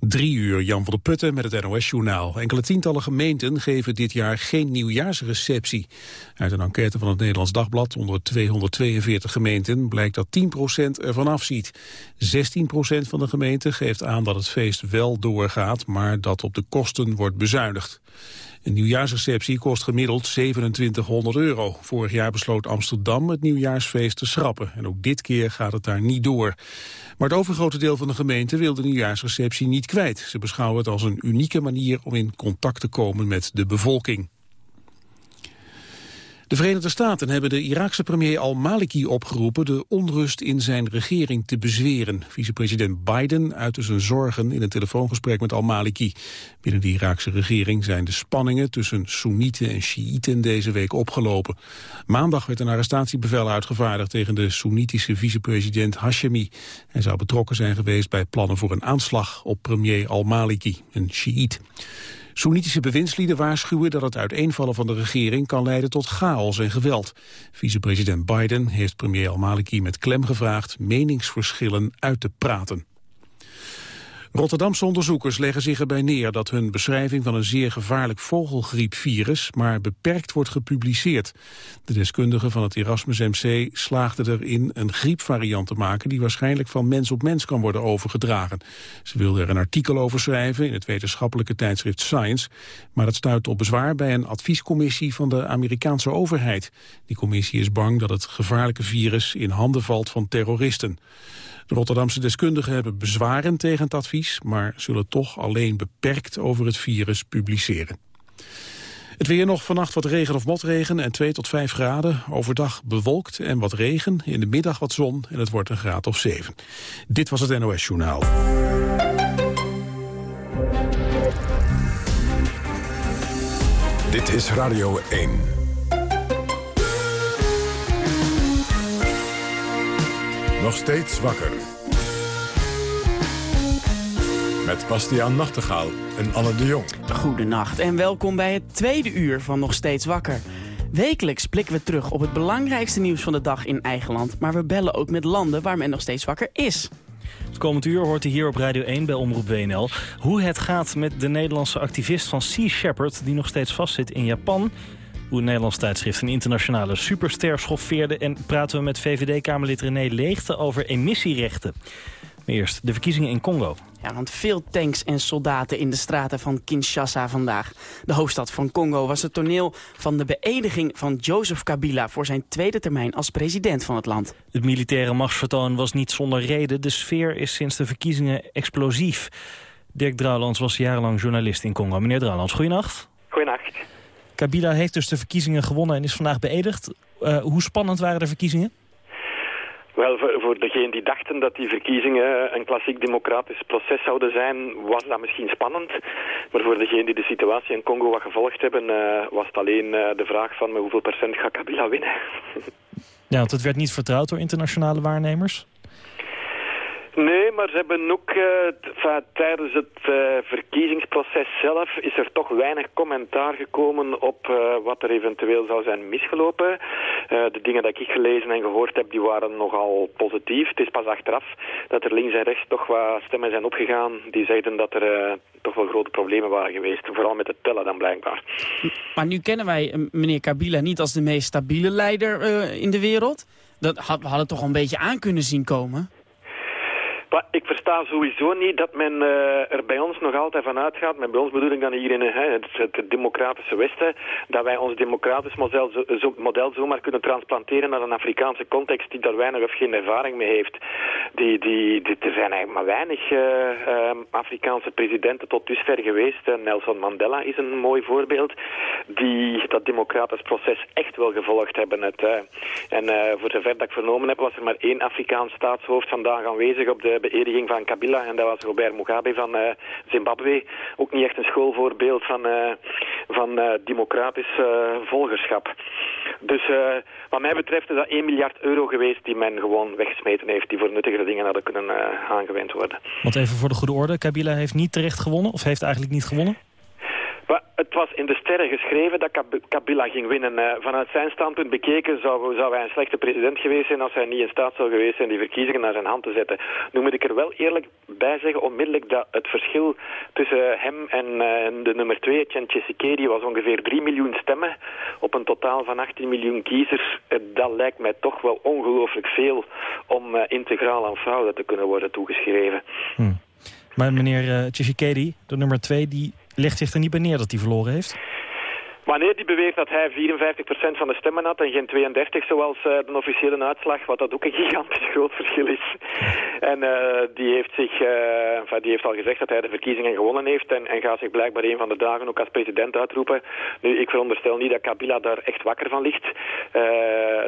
Drie uur, Jan van der Putten met het NOS-journaal. Enkele tientallen gemeenten geven dit jaar geen nieuwjaarsreceptie. Uit een enquête van het Nederlands Dagblad onder 242 gemeenten... blijkt dat 10% ervan afziet. 16% van de gemeenten geeft aan dat het feest wel doorgaat... maar dat op de kosten wordt bezuinigd. Een nieuwjaarsreceptie kost gemiddeld 2700 euro. Vorig jaar besloot Amsterdam het nieuwjaarsfeest te schrappen. En ook dit keer gaat het daar niet door. Maar het overgrote deel van de gemeente wil de nieuwjaarsreceptie niet kwijt. Ze beschouwen het als een unieke manier om in contact te komen met de bevolking. De Verenigde Staten hebben de Iraakse premier al-Maliki opgeroepen de onrust in zijn regering te bezweren. Vicepresident Biden uitte zijn zorgen in een telefoongesprek met al-Maliki. Binnen de Iraakse regering zijn de spanningen tussen Soenieten en Shiiten deze week opgelopen. Maandag werd een arrestatiebevel uitgevaardigd tegen de Soenitische vicepresident Hashemi. Hij zou betrokken zijn geweest bij plannen voor een aanslag op premier al-Maliki, een Shiït. Soenitische bewindslieden waarschuwen dat het uiteenvallen van de regering kan leiden tot chaos en geweld. Vicepresident Biden heeft premier al-Maliki met klem gevraagd meningsverschillen uit te praten. Rotterdamse onderzoekers leggen zich erbij neer dat hun beschrijving van een zeer gevaarlijk vogelgriepvirus maar beperkt wordt gepubliceerd. De deskundigen van het Erasmus MC slaagden erin een griepvariant te maken die waarschijnlijk van mens op mens kan worden overgedragen. Ze wilden er een artikel over schrijven in het wetenschappelijke tijdschrift Science, maar dat stuit op bezwaar bij een adviescommissie van de Amerikaanse overheid. Die commissie is bang dat het gevaarlijke virus in handen valt van terroristen. De Rotterdamse deskundigen hebben bezwaren tegen het advies... maar zullen toch alleen beperkt over het virus publiceren. Het weer nog vannacht wat regen of motregen en 2 tot 5 graden. Overdag bewolkt en wat regen, in de middag wat zon en het wordt een graad of 7. Dit was het NOS Journaal. Dit is Radio 1. Nog steeds wakker. Met Bastiaan Nachtegaal en Anne de Jong. Goedenacht en welkom bij het tweede uur van Nog steeds wakker. Wekelijks blikken we terug op het belangrijkste nieuws van de dag in eigen land... maar we bellen ook met landen waar men nog steeds wakker is. Het komend uur hoort u hier op Radio 1 bij Omroep WNL... hoe het gaat met de Nederlandse activist van Sea Shepherd... die nog steeds vastzit in Japan hoe een Nederlands tijdschrift een internationale superster schoffeerde... en praten we met VVD-Kamerlid René Leegte over emissierechten. Maar eerst de verkiezingen in Congo. Ja, want veel tanks en soldaten in de straten van Kinshasa vandaag. De hoofdstad van Congo was het toneel van de beëdiging van Joseph Kabila... voor zijn tweede termijn als president van het land. Het militaire machtsvertoon was niet zonder reden. De sfeer is sinds de verkiezingen explosief. Dirk Drouwlands was jarenlang journalist in Congo. Meneer Drouwlands, goeienacht. Goeienacht. Kabila heeft dus de verkiezingen gewonnen en is vandaag beëdigd. Uh, hoe spannend waren de verkiezingen? Wel, voor, voor degenen die dachten dat die verkiezingen een klassiek democratisch proces zouden zijn, was dat misschien spannend. Maar voor degenen die de situatie in Congo wat gevolgd hebben, uh, was het alleen uh, de vraag van hoeveel procent gaat Kabila winnen. ja, want het werd niet vertrouwd door internationale waarnemers? Nee, maar ze hebben ook uh, tijdens het uh, verkiezingsproces zelf is er toch weinig commentaar gekomen op uh, wat er eventueel zou zijn misgelopen. de dingen dat ik gelezen en gehoord heb, die waren nogal positief. Het is pas achteraf dat er links en rechts toch wat stemmen zijn opgegaan die zeiden dat er toch wel grote problemen waren geweest. Vooral met het tellen dan blijkbaar. Maar nu kennen wij meneer Kabila niet als de meest stabiele leider in de wereld. Dat had, we hadden toch een beetje aan kunnen zien komen? Maar ik versta sowieso niet dat men uh, er bij ons nog altijd van uitgaat, met bij ons bedoel ik dan hier in uh, het, democratische Westen, dat wij ons democratisch model, zo, model zomaar kunnen transplanteren naar een Afrikaanse context die daar weinig of geen ervaring mee heeft. Die, die, die er zijn eigenlijk maar weinig uh, Afrikaanse presidenten tot dusver geweest. Nelson Mandela is een mooi voorbeeld, die dat democratisch proces echt wel gevolgd hebben. Het, en voor zover dat ik vernomen heb, was er maar één Afrikaans staatshoofd vandaag aanwezig op de beëdiging van Kabila. En dat was Robert Mugabe van uh, Zimbabwe. Ook niet echt een schoolvoorbeeld van, uh, van uh, democratisch volgerschap. Dus wat mij betreft is dat 1 miljard euro geweest die men gewoon weggesmeten heeft. Die voor nuttigere dingen hadden kunnen aangewend worden. Want even voor de goede orde. Kabila heeft niet terecht gewonnen of heeft eigenlijk niet gewonnen? Was in de sterren geschreven dat Kabila ging winnen. vanuit zijn standpunt bekeken zou, zou hij een slechte president geweest zijn als hij niet in staat zou geweest zijn die verkiezingen naar zijn hand te zetten. Nu moet ik er wel eerlijk bij zeggen, onmiddellijk dat het verschil tussen hem en de nummer 2, Chen Chisekedi, was ongeveer 3 miljoen stemmen op een totaal van 18 miljoen kiezers. dat lijkt mij toch wel ongelooflijk veel om integraal aan fraude te kunnen worden toegeschreven. Hm. Maar meneer uh, Tshisekedi, de nummer 2, die legt zich er niet bij neer dat hij verloren heeft? Wanneer die beweert dat hij 54% van de stemmen had en geen 32 zoals uh, de officiële uitslag, wat dat ook een gigantisch groot verschil is. En uh, die, heeft zich, uh, enfin, die heeft al gezegd dat hij de verkiezingen gewonnen heeft en, en, gaat zich blijkbaar een van de dagen ook als president uitroepen. Nu, ik veronderstel niet dat Kabila daar echt wakker van ligt.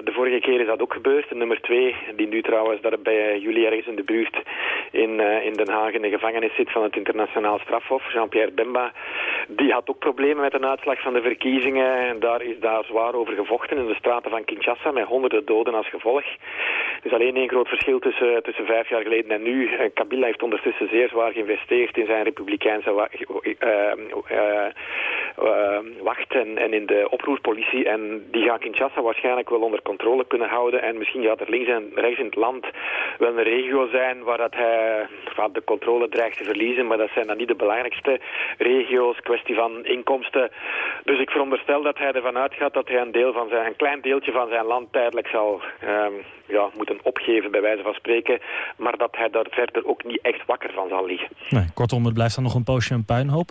de vorige keer is dat ook gebeurd. De nummer 2, die nu trouwens daar bij jullie ergens in de buurt in, in Den Haag in de gevangenis zit van het internationaal strafhof, Jean-Pierre Bemba, die had ook problemen met een uitslag van de verkiezingen verkiezingen. Daar is daar zwaar over gevochten in de straten van Kinshasa met honderden doden als gevolg. Er is alleen één groot verschil tussen, tussen vijf jaar geleden en nu. Eh, Kabila heeft ondertussen zeer zwaar geïnvesteerd in zijn republikeinse uh, uh, wacht en, in de oproerpolitie. En die gaat Kinshasa waarschijnlijk wel onder controle kunnen houden. En misschien gaat er links en rechts in het land wel een regio zijn waar dat hij de controle dreigt te verliezen. Maar dat zijn dan niet de belangrijkste regio's. Kwestie van inkomsten. Dus ik veronderstel dat hij ervan uitgaat dat hij een, deel van zijn, een klein deeltje van zijn land tijdelijk zal um, ja, moeten opgeven, bij wijze van spreken. Maar dat hij daar verder ook niet echt wakker van zal liggen. Nee, kortom, het blijft dan nog een poosje een puinhoop.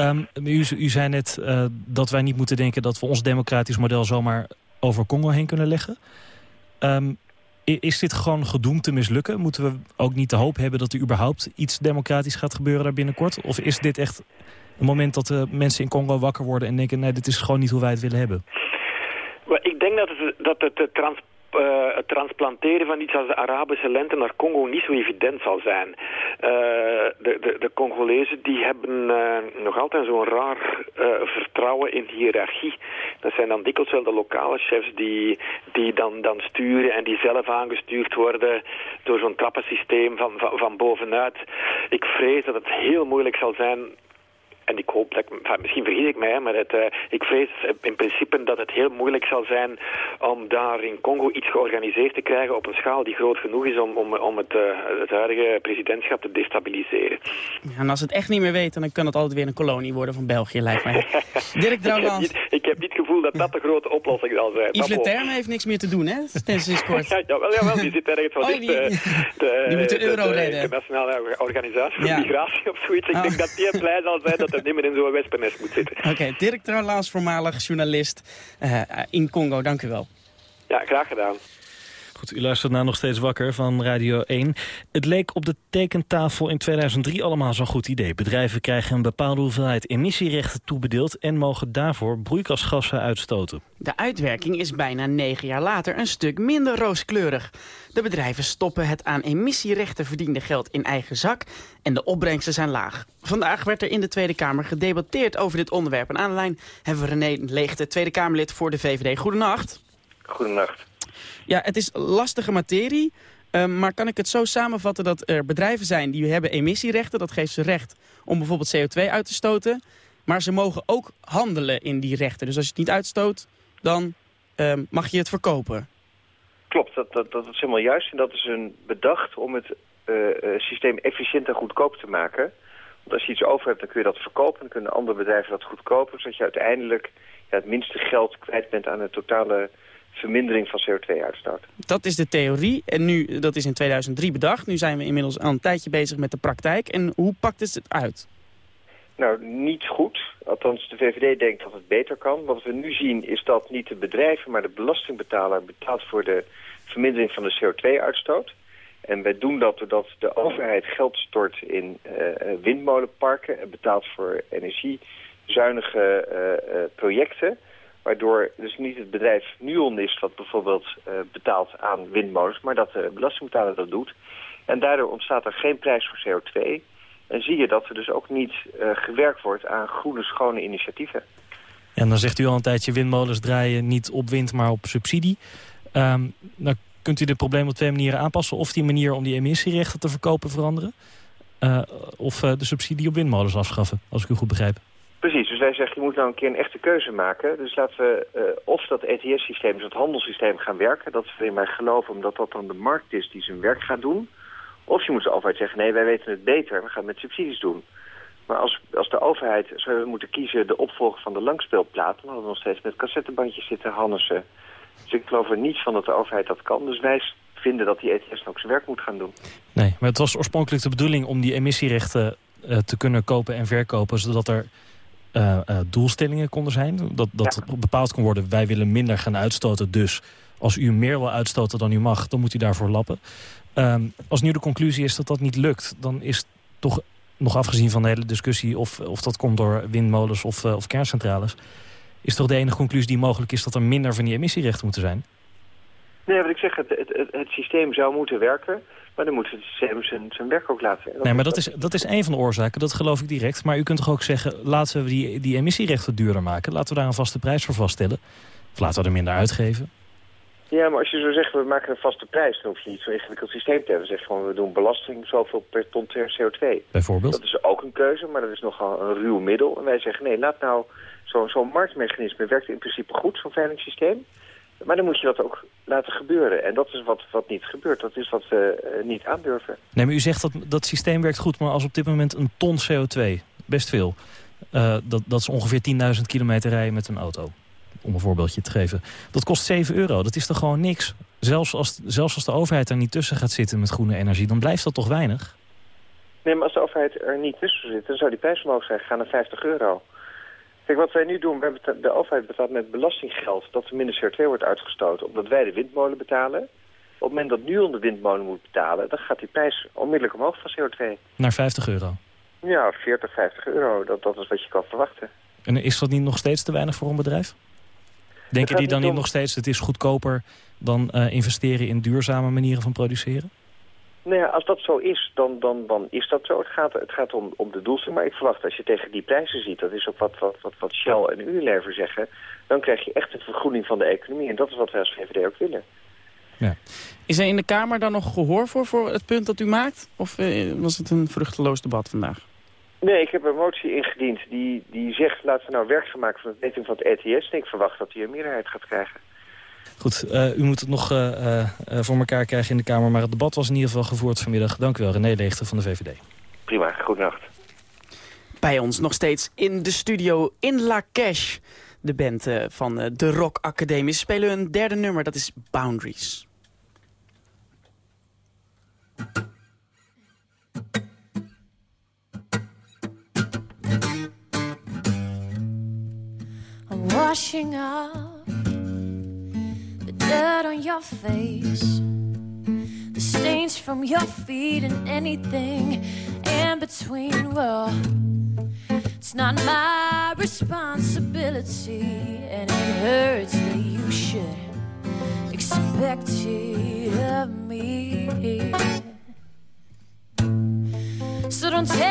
Um, u, u, zei net uh, dat wij niet moeten denken dat we ons democratisch model zomaar over Congo heen kunnen leggen. Um, is dit gewoon gedoemd te mislukken? Moeten we ook niet de hoop hebben dat er überhaupt iets democratisch gaat gebeuren daar binnenkort? Of is dit echt een moment dat de mensen in Congo wakker worden en denken... nee, dit is gewoon niet hoe wij het willen hebben? ik denk dat het, dat het trans uh, het transplanteren van iets als de Arabische lente naar Congo niet zo evident zal zijn. Uh, de, de, de Congolezen die hebben uh, nog altijd zo'n raar vertrouwen in hiërarchie. Dat zijn dan dikwijls wel de lokale chefs die, die dan, dan sturen en die zelf aangestuurd worden door zo'n trappensysteem van, van bovenuit. Ik vrees dat het heel moeilijk zal zijn en ik hoop dat, ik, misschien vergis ik mij, maar het, uh, ik vrees in principe dat het heel moeilijk zal zijn om daar in Congo iets georganiseerd te krijgen op een schaal die groot genoeg is om, om, om het, uh, het huidige presidentschap te destabiliseren. Ja, en als het echt niet meer weten, dan kan het altijd weer een kolonie worden van België, lijkt mij. Dirk Drouwlands. ik, ik, heb niet gevoel dat dat de grote oplossing zal zijn. Yves Leterme heeft niks meer te doen, hè? Sinds kort. ja, jawel, jawel, die zit ergens wat oh, die, de, de, die moet de euro redden. De internationale organisatie voor migratie of zoiets. Ik oh. denk dat die blij zal zijn dat niet meer in zo'n wespennest moet zitten. Oké, okay, Dirk voormalig journalist uh, in Congo. Dank u wel. Ja, graag gedaan. Goed, u luistert naar Nog Steeds Wakker van Radio 1. Het leek op de tekentafel in 2003 allemaal zo'n goed idee. Bedrijven krijgen een bepaalde hoeveelheid emissierechten toebedeeld... en mogen daarvoor broeikasgassen uitstoten. De uitwerking is bijna negen jaar later een stuk minder rooskleurig. De bedrijven stoppen het aan emissierechten verdiende geld in eigen zak... en de opbrengsten zijn laag. Vandaag werd er in de Tweede Kamer gedebatteerd over dit onderwerp. En aan de lijn hebben we René Leegte, Tweede Kamerlid voor de VVD. Goedenacht. Goedenacht. Ja, het is lastige materie. Ehm, maar kan ik het zo samenvatten dat er bedrijven zijn die hebben emissierechten. Dat geeft ze recht om bijvoorbeeld CO2 uit te stoten. Maar ze mogen ook handelen in die rechten. Dus als je het niet uitstoot, dan um, mag je het verkopen. Klopt, dat, dat, dat is helemaal juist. En dat is een bedacht om het uh, systeem efficiënt en goedkoop te maken. Want als je iets over hebt, dan kun je dat verkopen. Dan kunnen andere bedrijven dat goedkopen. Zodat je uiteindelijk ja, het minste geld kwijt bent aan het totale vermindering van CO2-uitstoot. Dat is de theorie en nu, dat is in 2003 bedacht. Nu zijn we inmiddels al een tijdje bezig met de praktijk. En hoe pakt het uit? Nou, niet goed. Althans, de VVD denkt dat het beter kan. Wat we nu zien is dat niet de bedrijven, maar de belastingbetaler betaalt voor de vermindering van de CO2-uitstoot. En wij doen dat doordat de overheid geld stort in uh, windmolenparken en betaalt voor energiezuinige uh, projecten. Waardoor dus niet het bedrijf Nuon is wat bijvoorbeeld uh, betaalt aan windmolens, maar dat de belastingbetaler dat doet. En daardoor ontstaat er geen prijs voor CO2. En zie je dat er dus ook niet uh, gewerkt wordt aan groene, schone initiatieven. En dan zegt u al een tijdje, windmolens draaien niet op wind, maar op subsidie. Um, dan kunt u dit probleem op twee manieren aanpassen. Of die manier om die emissierechten te verkopen veranderen. Uh, of de subsidie op windmolens afschaffen, als ik u goed begrijp. Precies, dus wij zeggen je moet nou een keer een echte keuze maken. Dus laten we uh, of dat ETS-systeem, dus het handelssysteem gaan werken. Dat is waarin wij geloven omdat dat dan de markt is die zijn werk gaat doen. Of je moet de overheid zeggen, nee wij weten het beter, we gaan het met subsidies doen. Maar als, als de overheid zou moeten kiezen de opvolger van de langspeelplaat... dan hadden we nog steeds met cassettebandjes zitten hannissen. Dus ik geloof er niet van dat de overheid dat kan. Dus wij vinden dat die ETS ook zijn werk moet gaan doen. Nee, maar het was oorspronkelijk de bedoeling om die emissierechten uh, te kunnen kopen en verkopen... zodat er uh, uh, doelstellingen konden zijn. Dat, dat ja. bepaald kon worden, wij willen minder gaan uitstoten. Dus als u meer wil uitstoten dan u mag, dan moet u daarvoor lappen. Um, als nu de conclusie is dat dat niet lukt... dan is toch nog afgezien van de hele discussie... of, of dat komt door windmolens of, uh, of kerncentrales... is toch de enige conclusie die mogelijk is... dat er minder van die emissierechten moeten zijn? Nee, wat ik zeg, het, het, het, het systeem zou moeten werken... maar dan moet het systeem zijn, zijn werk ook laten. nee, maar dat is, dat is een van de oorzaken, dat geloof ik direct. Maar u kunt toch ook zeggen, laten we die, die emissierechten duurder maken... laten we daar een vaste prijs voor vaststellen... of laten we er minder uitgeven... Ja, maar als je zo zegt, we maken een vaste prijs... dan hoef je niet zo'n ingewikkeld systeem te hebben. Zeg gewoon, we doen belasting zoveel per ton CO2. Bijvoorbeeld? Dat is ook een keuze, maar dat is nogal een ruw middel. En wij zeggen, nee, laat nou... Zo'n zo marktmechanisme werkt in principe goed, zo'n veilingssysteem. Maar dan moet je dat ook laten gebeuren. En dat is wat, wat niet gebeurt. Dat is wat we uh, niet aandurven. Nee, maar u zegt dat dat systeem werkt goed... maar als op dit moment een ton CO2, best veel... Uh, dat, dat is ongeveer 10.000 kilometer rijden met een auto om een voorbeeldje te geven. Dat kost 7 euro. Dat is toch gewoon niks? Zelfs als, zelfs als de overheid er niet tussen gaat zitten met groene energie... dan blijft dat toch weinig? Nee, maar als de overheid er niet tussen zit... dan zou die prijs omhoog zijn gaan naar 50 euro. Kijk, wat wij nu doen... We de overheid betaalt met belastinggeld... dat er minder CO2 wordt uitgestoten... omdat wij de windmolen betalen. Op het moment dat nu de windmolen moet betalen... dan gaat die prijs onmiddellijk omhoog van CO2. Naar 50 euro? Ja, 40, 50 euro. Dat, dat is wat je kan verwachten. En is dat niet nog steeds te weinig voor een bedrijf? Denken die dan niet nog steeds, het is goedkoper dan uh, investeren in duurzame manieren van produceren? Nou ja, als dat zo is, dan, dan, dan is dat zo. Het gaat, het gaat om, om de doelstelling. Maar ik verwacht als je tegen die prijzen ziet, dat is ook wat, wat, wat, wat Shell en Unilever zeggen, dan krijg je echt een vergroening van de economie. En dat is wat wij als VVD ook willen. Ja. Is er in de Kamer dan nog gehoor voor, voor het punt dat u maakt? Of uh, was het een vruchteloos debat vandaag? Nee, ik heb een motie ingediend die, die zegt... laten we nou werk gaan maken van het meting van het ETS. En ik verwacht dat hij een meerderheid gaat krijgen. Goed, uh, u moet het nog uh, uh, voor elkaar krijgen in de Kamer. Maar het debat was in ieder geval gevoerd vanmiddag. Dank u wel, René Leegte van de VVD. Prima, goedenacht. Bij ons nog steeds in de studio in La Cash. De band van de Rock Academie. Ze spelen een derde nummer, dat is Boundaries. washing up dirt on your face, the stains from your feet, and anything in between. Well, it's not my responsibility, and it hurts that you should expect it of me. So don't tell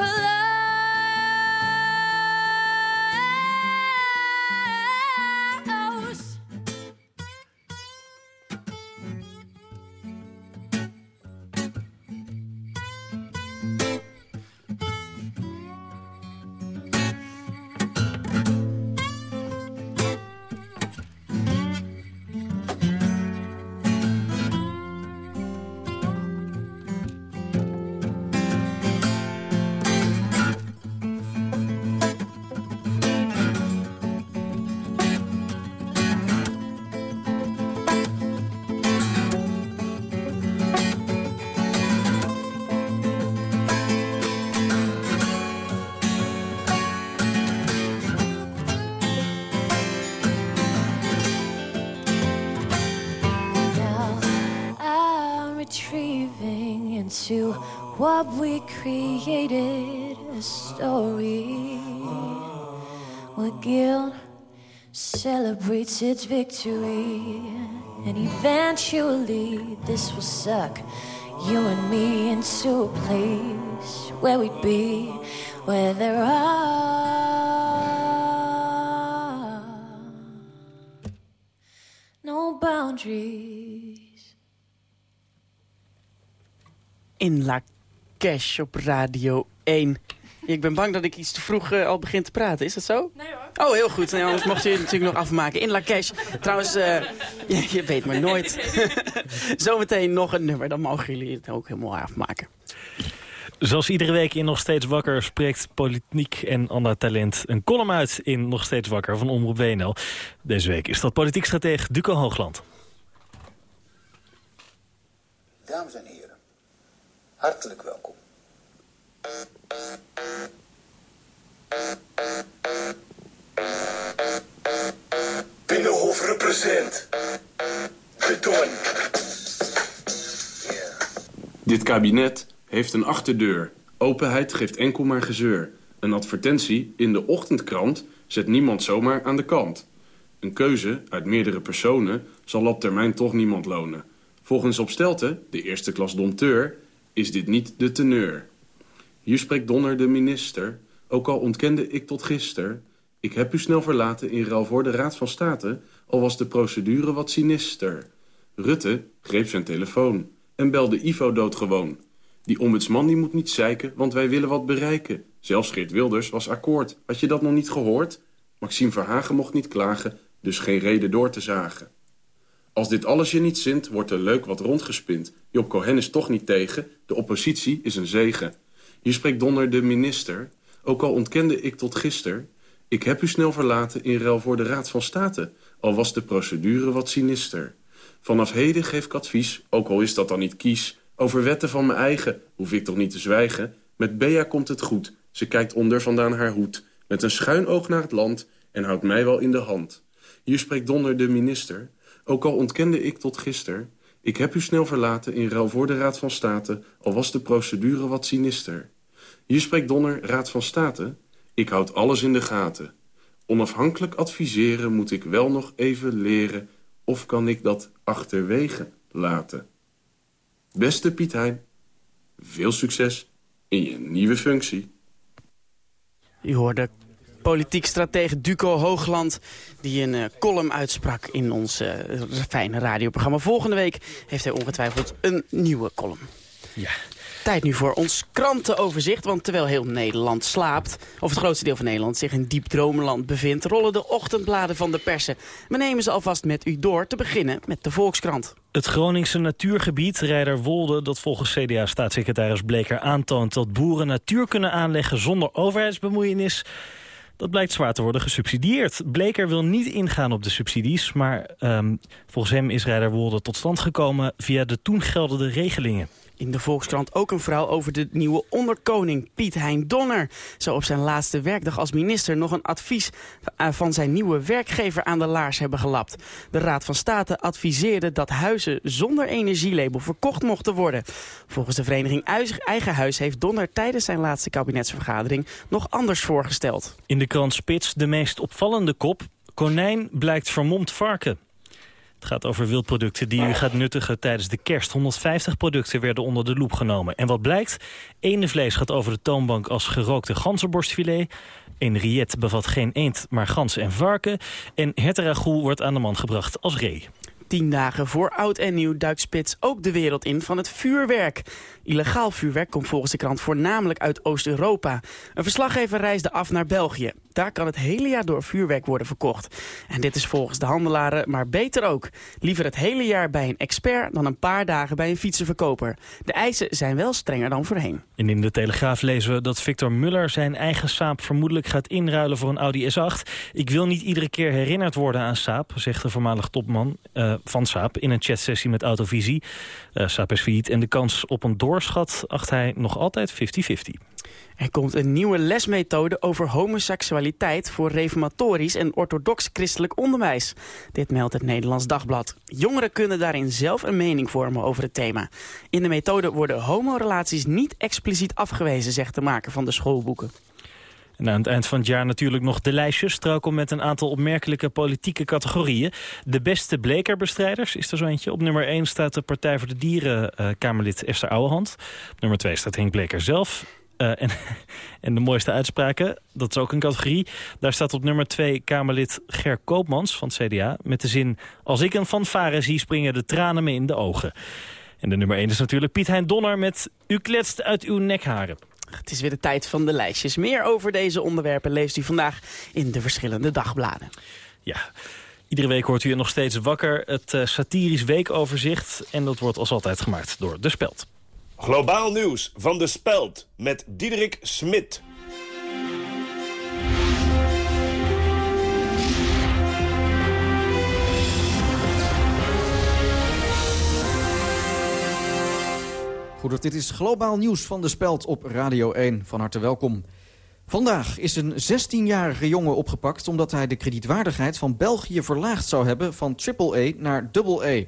color. Into what we created a story where guilt celebrates its victory, and eventually this will suck you and me into a place where we'd be, where there are no boundaries. In La Cash op Radio 1. Ik ben bang dat ik iets te vroeg eh, al begin te praten. Is dat zo? Nee hoor. Oh, heel goed. Nee, anders mocht u het natuurlijk nog afmaken. In La Cash. Trouwens, eh, je, je weet maar nooit. Zometeen nog een nummer. Dan mogen jullie het ook helemaal afmaken. Zoals iedere week in Nog Steeds Wakker spreekt politiek en ander talent een column uit in Nog Steeds Wakker van Omroep WNL. Deze week is dat politiek stratege Duco Hoogland. Dames en heren, hartelijk welkom. Binnenhof represent. De Don. Dit kabinet heeft een achterdeur. Openheid geeft enkel maar gezeur. Een advertentie in de ochtendkrant zet niemand zomaar aan de kant. Een keuze uit meerdere personen zal op termijn toch niemand lonen. Volgens Opstelten, de eerste klas domteur, is dit niet de teneur. Hier spreekt Donner de minister, ook al ontkende ik tot gister... ik heb u snel verlaten in ruil voor de Raad van State... al was de procedure wat sinister. Rutte greep zijn telefoon en belde Ivo doodgewoon. Die ombudsman die moet niet zeiken, want wij willen wat bereiken. Zelfs Geert Wilders was akkoord. Had je dat nog niet gehoord? Maxime Verhagen mocht niet klagen, dus geen reden door te zagen. Als dit alles je niet zint, wordt er leuk wat rondgespind. Job Cohen is toch niet tegen, de oppositie is een zegen. Hier spreekt Donner de minister, ook al ontkende ik tot gister... ik heb u snel verlaten in ruil voor de Raad van State... al was de procedure wat sinister. Vanaf heden geef ik advies, ook al is dat dan niet kies... over wetten van mijn eigen, hoef ik toch niet te zwijgen... met Bea komt het goed, ze kijkt onder vandaan haar hoed... met een schuin oog naar het land en houdt mij wel in de hand. Hier spreekt Donner de minister... Ook al ontkende ik tot gister... ik heb u snel verlaten in ruil voor de Raad van State... al was de procedure wat sinister. Hier spreekt Donner, Raad van State... ik houd alles in de gaten. Onafhankelijk adviseren moet ik wel nog even leren... of kan ik dat achterwege laten. Beste Piet Hein, veel succes in je nieuwe functie. U hoorde politiek stratege Duco Hoogland... die een eh, column uitsprak in ons eh, fijne radioprogramma. Volgende week heeft hij ongetwijfeld een nieuwe column. Ja. Tijd nu voor ons krantenoverzicht. Want terwijl heel Nederland slaapt, of het grootste deel van Nederland zich in diep dromenland bevindt... rollen de ochtendbladen van de persen. We nemen ze alvast met u door, te beginnen met de Volkskrant. Het Groningse natuurgebied Rijderwolde, dat volgens CDA-staatssecretaris Bleker aantoont dat boeren natuur kunnen aanleggen zonder overheidsbemoeienis, dat blijkt zwaar te worden gesubsidieerd. Bleker wil niet ingaan op de subsidies, maar ehm, volgens hem is Rijderwolde tot stand gekomen via de toen geldende regelingen. In de Volkskrant ook een vrouw over de nieuwe onderkoning Piet Hein Donner. Zou op zijn laatste werkdag als minister nog een advies eh, van zijn nieuwe werkgever aan de laars hebben gelapt. De Raad van State adviseerde dat huizen zonder energielabel verkocht mochten worden. Volgens de vereniging Eigen Huis heeft Donner tijdens zijn laatste kabinetsvergadering nog anders voorgesteld. In de krant Spits de meest opvallende kop, konijn blijkt vermomd varken. Het gaat over wildproducten die u gaat nuttigen tijdens de kerst. 150 producten werden onder de loep genomen. En wat blijkt? Eendenvlees gaat over de toonbank als gerookte ganzenborstfilet. Een riet bevat geen eend, maar gans en varken. En herteragoel wordt aan de man gebracht als ree. Tien dagen voor oud en nieuw duikt Spits ook de wereld in van het vuurwerk. Illegaal vuurwerk komt volgens de krant voornamelijk uit Oost-Europa. Een verslaggever reisde af naar België. Daar kan het hele jaar door vuurwerk worden verkocht. En dit is volgens de handelaren maar beter ook. Liever het hele jaar bij een expert dan een paar dagen bij een fietsenverkoper. De eisen zijn wel strenger dan voorheen. En in de Telegraaf lezen we dat Victor Muller zijn eigen Saab vermoedelijk gaat inruilen voor een Audi S8. Ik wil niet iedere keer herinnerd worden aan Saab, zegt de voormalig topman uh, van Saab in een chatsessie met Autovisie. Uh, Saab is failliet en de kans op een doorschat acht hij nog altijd 50-50. Er komt een nieuwe lesmethode over homoseksualiteit voor reformatorisch en orthodox christelijk onderwijs. Dit meldt het Nederlands Dagblad. Jongeren kunnen daarin zelf een mening vormen over het thema. In de methode worden homorelaties niet expliciet afgewezen, zegt de maker van de schoolboeken. En aan het eind van het jaar natuurlijk nog de lijstjes. Trouwkom met een aantal opmerkelijke politieke categorieën. De beste blekerbestrijders is er zo eentje. Op nummer 1 staat de Partij voor de Dieren uh, Kamerlid Esther Ouwehand. Nummer 2 staat Henk Bleker zelf. En, en de mooiste uitspraken, dat is ook een categorie. Daar staat op nummer 2 Kamerlid Ger Koopmans van het CDA... met de zin, als ik een fanfare zie, springen de tranen me in de ogen. En de nummer 1 is natuurlijk Piet Hein Donner met... U kletst uit uw nekharen. Het is weer de tijd van de lijstjes. Meer over deze onderwerpen leest u vandaag in de verschillende dagbladen. Ja, iedere week hoort u er nog steeds wakker. Het uh, satirisch weekoverzicht. En dat wordt als altijd gemaakt door De Speld. Globaal nieuws van De Speld met Diederik Smit. Goed, dit is Globaal Nieuws van De Speld op Radio 1. Van harte welkom. Vandaag is een 16-jarige jongen opgepakt... omdat hij de kredietwaardigheid van België verlaagd zou hebben... van AAA naar AA.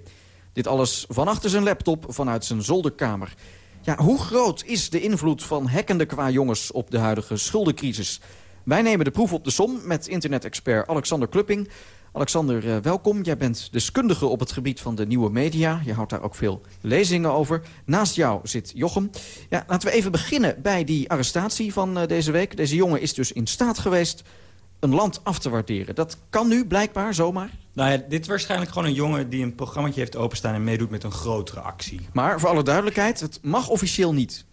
Dit alles van achter zijn laptop vanuit zijn zolderkamer. Ja, hoe groot is de invloed van hekkende qua jongens op de huidige schuldencrisis? Wij nemen de proef op de som met internet-expert Alexander Klupping... Alexander, uh, welkom. Jij bent deskundige op het gebied van de nieuwe media. Je houdt daar ook veel lezingen over. Naast jou zit Jochem. Ja, laten we even beginnen bij die arrestatie van uh, deze week. Deze jongen is dus in staat geweest een land af te waarderen. Dat kan nu blijkbaar zomaar? Nou ja, dit is waarschijnlijk gewoon een jongen die een programmaatje heeft openstaan... en meedoet met een grotere actie. Maar voor alle duidelijkheid, het mag officieel niet.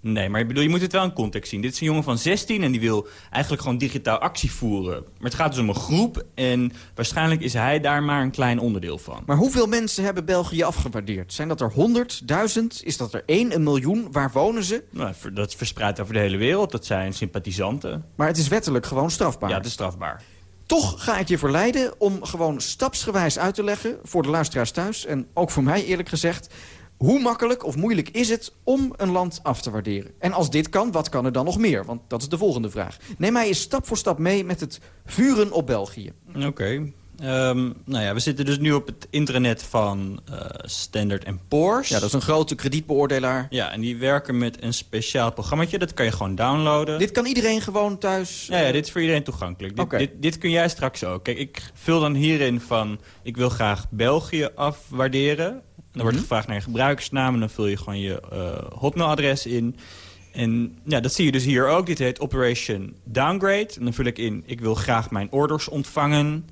Nee, maar ik bedoel, je moet het wel in context zien. Dit is een jongen van 16 en die wil eigenlijk gewoon digitaal actie voeren. Maar het gaat dus om een groep en waarschijnlijk is hij daar maar een klein onderdeel van. Maar hoeveel mensen hebben België afgewaardeerd? Zijn dat er 100, 1000? Is dat er 1, een miljoen? Waar wonen ze? Nou, dat verspreidt over de hele wereld. Dat zijn sympathisanten. Maar het is wettelijk gewoon strafbaar? Ja, het is strafbaar. Toch ga ik je verleiden om gewoon stapsgewijs uit te leggen... voor de luisteraars thuis en ook voor mij eerlijk gezegd... Hoe makkelijk of moeilijk is het om een land af te waarderen? En als dit kan, wat kan er dan nog meer? Want dat is de volgende vraag. Neem mij eens stap voor stap mee met het vuren op België. Oké. Okay. Um, nou ja, we zitten dus nu op het intranet van uh, Standard Poor's. Ja, dat is een grote kredietbeoordelaar. Ja, en die werken met een speciaal programmaatje. Dat kan je gewoon downloaden. Dit kan iedereen gewoon thuis? Ja, ja dit is voor iedereen toegankelijk. Dit, dit, kun jij straks ook. Kijk, ik vul dan hierin van... ik wil graag België afwaarderen. Dan wordt gevraagd naar je gebruikersnaam en dan vul je gewoon je uh, hotmailadres in. En ja, dat zie je dus hier ook. Dit heet Operation Downgrade. En dan vul ik in, ik wil graag mijn orders ontvangen.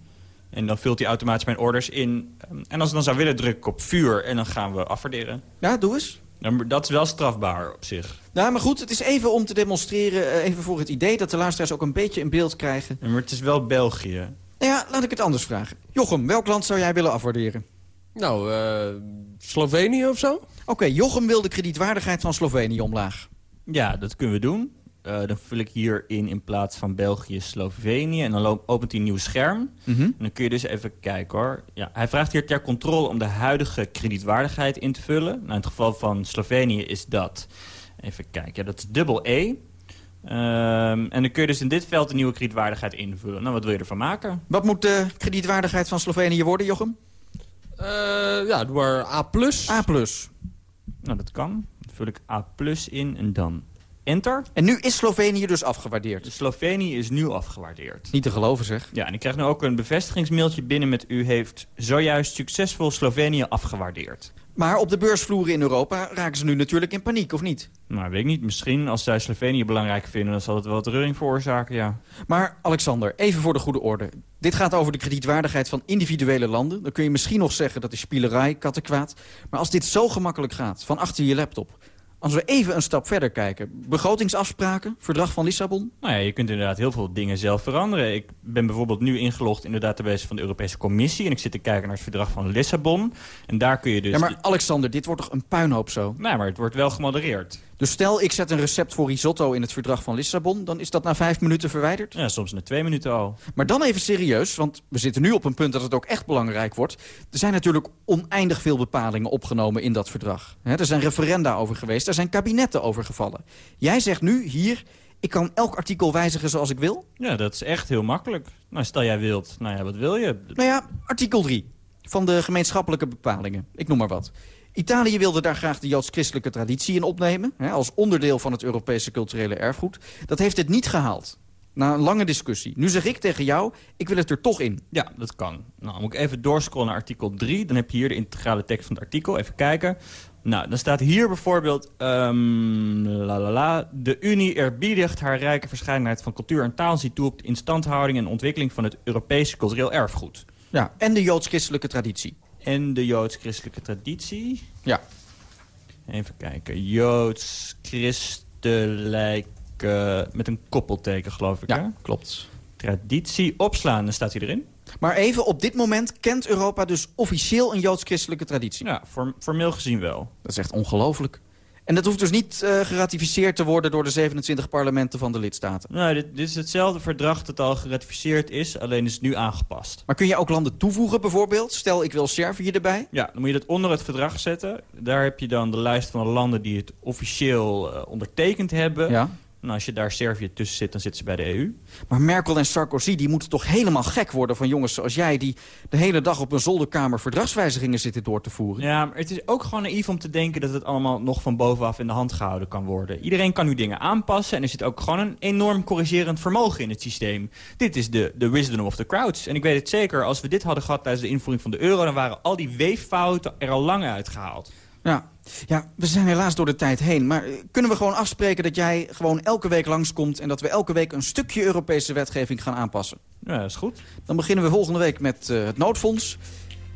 En dan vult hij automatisch mijn orders in. En als ik dan zou willen, druk ik op vuur en dan gaan we afwaarderen. Ja, doe eens. Dat is wel strafbaar op zich. Nou, maar goed, het is even om te demonstreren, even voor het idee... dat de luisteraars ook een beetje een beeld krijgen. Ja, maar het is wel België. Nou ja, laat ik het anders vragen. Jochem, welk land zou jij willen afwaarderen? Nou, uh, Slovenië of zo? Oké, okay, Jochem wil de kredietwaardigheid van Slovenië omlaag. Ja, dat kunnen we doen. Uh, dan vul ik hierin in plaats van België Slovenië. En dan opent hij een nieuw scherm. Mm -hmm. En dan kun je dus even kijken hoor. Ja, hij vraagt hier ter controle om de huidige kredietwaardigheid in te vullen. Nou, in het geval van Slovenië is dat... Even kijken, ja, dat is dubbel E. Um, en dan kun je dus in dit veld een nieuwe kredietwaardigheid invullen. Nou, wat wil je ervan maken? Wat moet de kredietwaardigheid van Slovenië worden, Jochem? Uh, ja, doe maar A+. A+. Nou, dat kan. Dan vul ik A+, in en dan enter. En nu is Slovenië dus afgewaardeerd? Slovenië is nu afgewaardeerd. Niet te geloven zeg. Ja, en ik krijg nu ook een bevestigingsmailtje binnen met... u heeft zojuist succesvol Slovenië afgewaardeerd. Maar op de beursvloeren in Europa raken ze nu natuurlijk in paniek, of niet? Nou, weet ik niet. Misschien als zij Slovenië belangrijk vinden... dan zal het wel wat reuring veroorzaken, ja. Maar Alexander, even voor de goede orde. Dit gaat over de kredietwaardigheid van individuele landen. Dan kun je misschien nog zeggen dat is spielerij, kattenkwaad. Maar als dit zo gemakkelijk gaat, van achter je laptop... Als we even een stap verder kijken. Begrotingsafspraken, verdrag van Lissabon? Nou ja, je kunt inderdaad heel veel dingen zelf veranderen. Ik ben bijvoorbeeld nu ingelogd in de database van de Europese Commissie... en ik zit te kijken naar het verdrag van Lissabon. En daar kun je dus... Ja, maar Alexander, dit wordt toch een puinhoop zo? Nee, maar het wordt wel gemodereerd. Dus stel, ik zet een recept voor risotto in het verdrag van Lissabon... dan is dat na vijf minuten verwijderd? Ja, soms na twee minuten al. Maar dan even serieus, want we zitten nu op een punt dat het ook echt belangrijk wordt. Er zijn natuurlijk oneindig veel bepalingen opgenomen in dat verdrag. er zijn referenda over geweest, er zijn kabinetten over gevallen. Jij zegt nu, hier, ik kan elk artikel wijzigen zoals ik wil? Ja, dat is echt heel makkelijk. Nou, stel jij wilt, nou ja, wat wil je? Nou ja, artikel 3 van de gemeenschappelijke bepalingen. Ik noem maar wat. Italië wilde daar graag de joods-christelijke traditie in opnemen... Hè, als onderdeel van het Europese culturele erfgoed. Dat heeft het niet gehaald. Na een lange discussie. Nu zeg ik tegen jou, ik wil het er toch in. Ja, dat kan. Nou, moet ik even doorscrollen naar artikel 3. Dan heb je hier de integrale tekst van het artikel. Even kijken. Nou, dan staat hier bijvoorbeeld... Um, la, la, la, de Unie eerbiedigt haar rijke verscheidenheid van cultuur en taal... ziet toe op de instandhouding en ontwikkeling van het Europese cultureel erfgoed. Ja, en de joods-christelijke traditie en de joods-christelijke traditie. Ja. Even kijken. Joods-christelijk met een koppelteken, geloof ik. Ja, hè? klopt. Traditie opslaan, dan staat hij erin. Maar even, op dit moment kent Europa dus officieel een joods-christelijke traditie? Ja, formeel gezien wel. Dat is echt ongelooflijk. En dat hoeft dus niet uh, geratificeerd te worden door de 27 parlementen van de lidstaten? Nou, dit, dit, is hetzelfde verdrag dat al geratificeerd is, alleen is het nu aangepast. Maar kun je ook landen toevoegen bijvoorbeeld? Stel, ik wil Servië erbij? Ja, dan moet je dat onder het verdrag zetten. Daar heb je dan de lijst van de landen die het officieel uh, ondertekend hebben. Ja. En als je daar Servië tussen zit, dan zitten ze bij de EU. Maar Merkel en Sarkozy die moeten toch helemaal gek worden van jongens zoals jij... die de hele dag op een zolderkamer verdragswijzigingen zitten door te voeren. Ja, maar het is ook gewoon naïef om te denken dat het allemaal nog van bovenaf in de hand gehouden kan worden. Iedereen kan nu dingen aanpassen en er zit ook gewoon een enorm corrigerend vermogen in het systeem. Dit is de, de wisdom of the crowds. En ik weet het zeker, als we dit hadden gehad tijdens de invoering van de euro... dan waren al die weeffouten er al lang uitgehaald. Ja, ja, we zijn helaas door de tijd heen. Maar eh, kunnen we gewoon afspreken dat jij gewoon elke week langskomt... en dat we elke week een stukje Europese wetgeving gaan aanpassen? Ja, dat is goed. Dan beginnen we volgende week met uh, het noodfonds.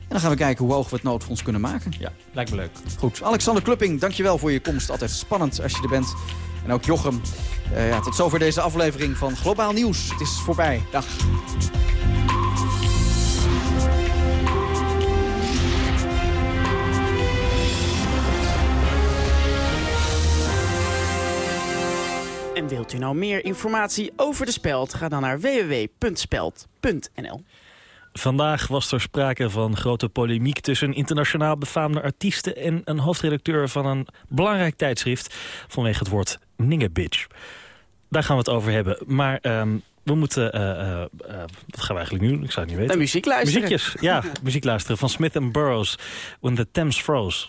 En dan gaan we kijken hoe hoog we het noodfonds kunnen maken. Ja, lijkt me leuk. Goed. Alexander Klupping, dankjewel voor je komst. Altijd spannend als je er bent. En ook Jochem. Uh, ja, tot zover deze aflevering van Globaal Nieuws. Het is voorbij. Dag. Wilt u nou meer informatie over de speld? Ga dan naar www.speld.nl. Vandaag was er sprake van grote polemiek tussen internationaal befaamde artiesten en een hoofdredacteur van een belangrijk tijdschrift vanwege het woord ningebitch. Daar gaan we het over hebben. Maar um, we moeten, uh, uh, wat gaan we eigenlijk nu? Ik zou het niet weten. De muziek luisteren. Muziekjes, ja, muziek luisteren van Smith Burroughs, When the Thames Froze.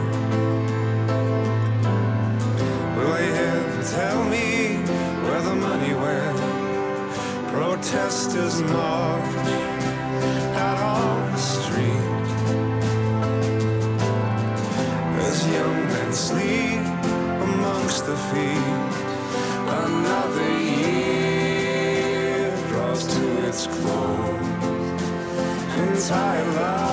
Protesters march out on the street as young men sleep amongst the feet. Another year draws to its close. Entire London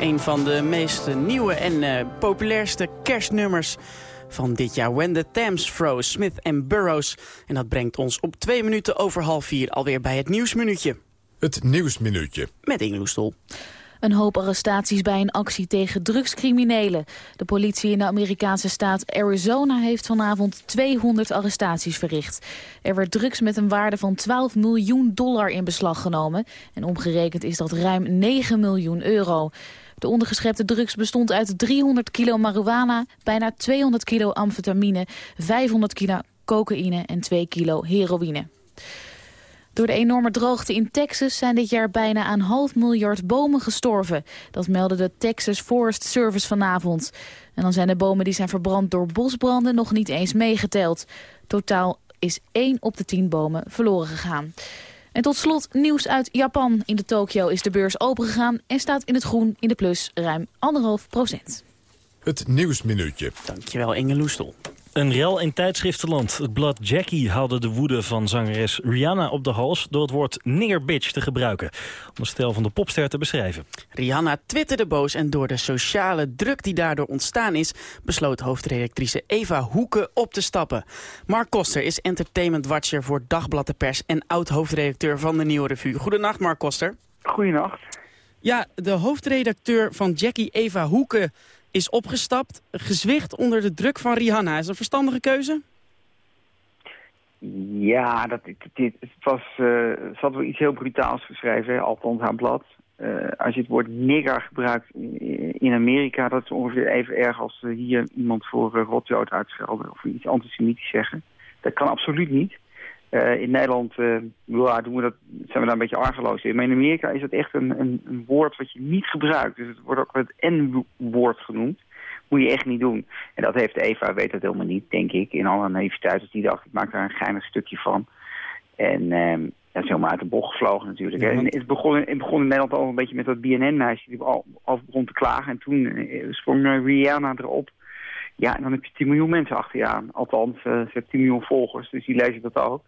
Een van de meest nieuwe en eh, populairste kerstnummers van dit jaar. When the Thames Froze, Smith and Burroughs. En dat brengt ons op twee minuten over half vier alweer bij het Nieuwsminuutje. Het Nieuwsminuutje. Met Inge Loestol. Een hoop arrestaties bij een actie tegen drugscriminelen. De politie in de Amerikaanse staat Arizona heeft vanavond 200 arrestaties verricht. Er werd drugs met een waarde van 12 miljoen dollar in beslag genomen. En omgerekend is dat ruim 9 miljoen euro. De ondergeschepte drugs bestond uit 300 kilo marihuana, bijna 200 kilo amfetamine, 500 kilo cocaïne en 2 kilo heroïne. Door de enorme droogte in Texas zijn dit jaar bijna een half miljard bomen gestorven. Dat meldde de Texas Forest Service vanavond. En dan zijn de bomen die zijn verbrand door bosbranden nog niet eens meegeteld. Totaal is 1 op de 10 bomen verloren gegaan. En tot slot nieuws uit Japan. In de Tokio is de beurs opengegaan en staat in het groen in de plus ruim 1,5 procent. Het Nieuwsminuutje. Dankjewel Inge Loestel. Een rel in tijdschriftenland. Het blad Jackie haalde de woede van zangeres Rihanna op de hals... door het woord bitch te gebruiken. Om de stijl van de popster te beschrijven. Rihanna twitterde boos en door de sociale druk die daardoor ontstaan is... besloot hoofdredactrice Eva Hoeken op te stappen. Mark Koster is entertainment watcher voor Dagblad de Pers... en oud-hoofdredacteur van de Nieuwe Revue. Goedenacht, Mark Koster. Goedenacht. Ja, de hoofdredacteur van Jackie, Eva Hoeken is opgestapt, gezwicht onder de druk van Rihanna. Is dat een verstandige keuze? Ja, dat, dit, het was, uh, ze had wel iets heel brutaals geschreven, althans haar blad. Uh, als je het woord nigger gebruikt in Amerika, dat is ongeveer even erg als uh, hier iemand voor uh, rotjood uitschelden of iets antisemitisch zeggen. Dat kan absoluut niet. In Nederland ja, doen we dat, zijn we daar een beetje argeloos in. Maar in Amerika is het echt een, een, een woord wat je niet gebruikt. Dus het wordt ook het N-woord genoemd moet je echt niet doen. En dat heeft Eva, weet dat helemaal niet, denk ik, in alle naïviteit. Dus die dacht, ik maak daar een geinig stukje van. En um, dat is helemaal uit de bocht gevlogen natuurlijk. Ja, en het, begon, het begon in Nederland al een beetje met dat BNN-meisje die al, al begon te klagen. En toen uh, sprong Rihanna erop. Ja, en dan heb je 10 miljoen mensen achter je aan. Althans, ze heeft 10 miljoen volgers, dus die lezen dat ook.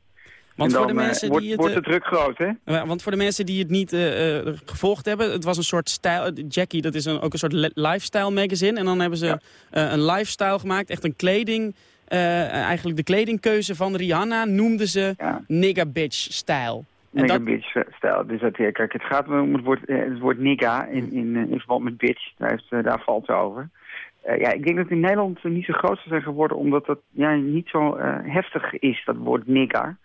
Want dan voor de mensen wordt, die het, wordt de druk groot, hè? Want voor de mensen die het niet uh, uh, gevolgd hebben... het was een soort stijl... Jackie, dat is een, ook een soort lifestyle magazine. En dan hebben ze ja. uh, een lifestyle gemaakt. Echt een kleding... eigenlijk de kledingkeuze van Rihanna noemden ze ja. nigga bitch stijl. nigger bitch stijl. Dus dat, kijk, het gaat om het woord, het woord nigga in, in, in verband met bitch. Daar, valt het over. ja, ik denk dat in Nederland niet zo groot zou zijn geworden... omdat dat ja, niet zo heftig is, dat woord nigger.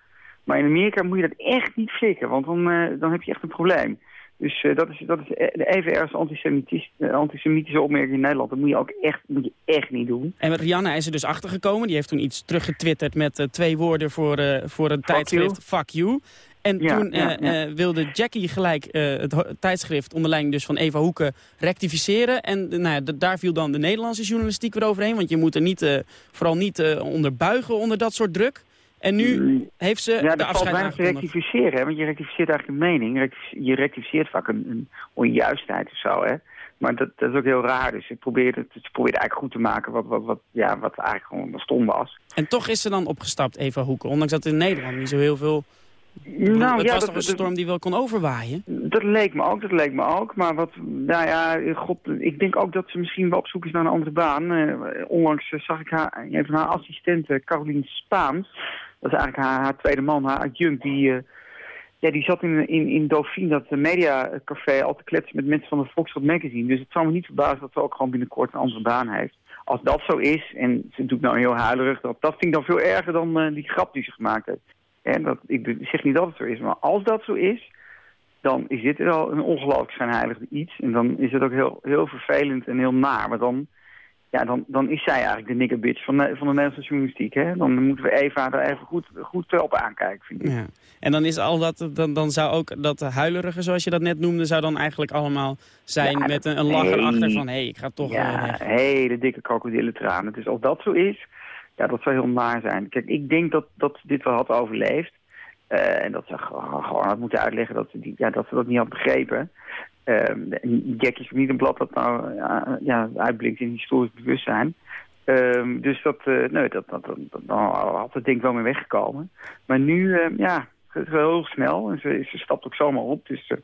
Maar in Amerika moet je dat echt niet flikken, want dan, dan heb je echt een probleem. Dus uh, dat, is, dat is even ergens antisemitische, antisemitische opmerking in Nederland. Dat moet je ook echt, moet je echt niet doen. En met Rihanna is er dus achtergekomen. Die heeft toen iets teruggetwitterd met twee woorden voor, voor een tijdschrift. You. Fuck you. En ja, toen ja, ja. wilde Jackie gelijk het tijdschrift onder leiding dus van Eva Hoeken rectificeren. En nou ja, daar viel dan de Nederlandse journalistiek weer overheen. Want je moet er niet, vooral niet onder buigen onder dat soort druk. En nu heeft ze ja, de afscheid valt te rectificeren, hè, want je rectificeert eigenlijk een mening. Je rectificeert vaak een, een onjuistheid of zo, hè. Maar dat, dat is ook heel raar. Dus ik probeerde ik probeerde eigenlijk goed te maken wat, wat, wat, ja, wat eigenlijk gewoon stom was. En toch is ze dan opgestapt, Eva Hoeken. Ondanks dat in Nederland niet zo heel veel... Nou, het ja, was dat, toch een storm die wel kon overwaaien? Dat leek me ook, dat leek me ook. Maar wat, nou ja, god, ik denk ook dat ze misschien wel op zoek is naar een andere baan. Uh, onlangs uh, zag ik haar, een van haar assistenten, Caroline Spaans. Dat is eigenlijk haar, tweede man, haar adjunct, die... Uh, ja, die zat in, in, in Dauphine, dat mediacafé, al te kletsen met mensen van de Volkskrant Magazine. Dus het zou me niet verbazen dat ze ook gewoon binnenkort een andere baan heeft. Als dat zo is, en ze doet nou heel huilerig, dat, dat vind ik dan veel erger dan uh, die grap die ze gemaakt heeft. En dat, ik zeg niet dat het zo is, maar als dat zo is, dan is dit wel een ongelooflijk schijnheilig iets. En dan is het ook heel, heel vervelend en heel naar. Maar dan, ja, dan, dan is zij eigenlijk de niggerbitch van de, van de Nederlandse journalistiek. Hè? Dan moeten we Eva er even goed, goed op aankijken, vind ik. Ja. En dan, is al dat, dan, dan zou ook dat huilerige, zoals je dat net noemde... zou dan eigenlijk allemaal zijn Ja, met een, een lach nee. erachter van... hé, hey, ik ga toch Ja, hele dikke krokodillentranen. Dus als dat zo is, ja, dat zou heel naar zijn. Kijk, ik denk dat, dat dit wel had overleefd. Eh, en dat ze gewoon gewoon had moeten uitleggen dat ze, die, ja, dat, ze dat niet had begrepen. Ehm, Jack is niet een blad dat nou ja, uitblinkt in historisch bewustzijn. Ehm, dus dat, eh, nee, dat, dat, dat, dat- had het denk ik wel mee weggekomen. Maar nu, eh, ja, het is heel snel. En ze, stapt ook zomaar op. Dus eh,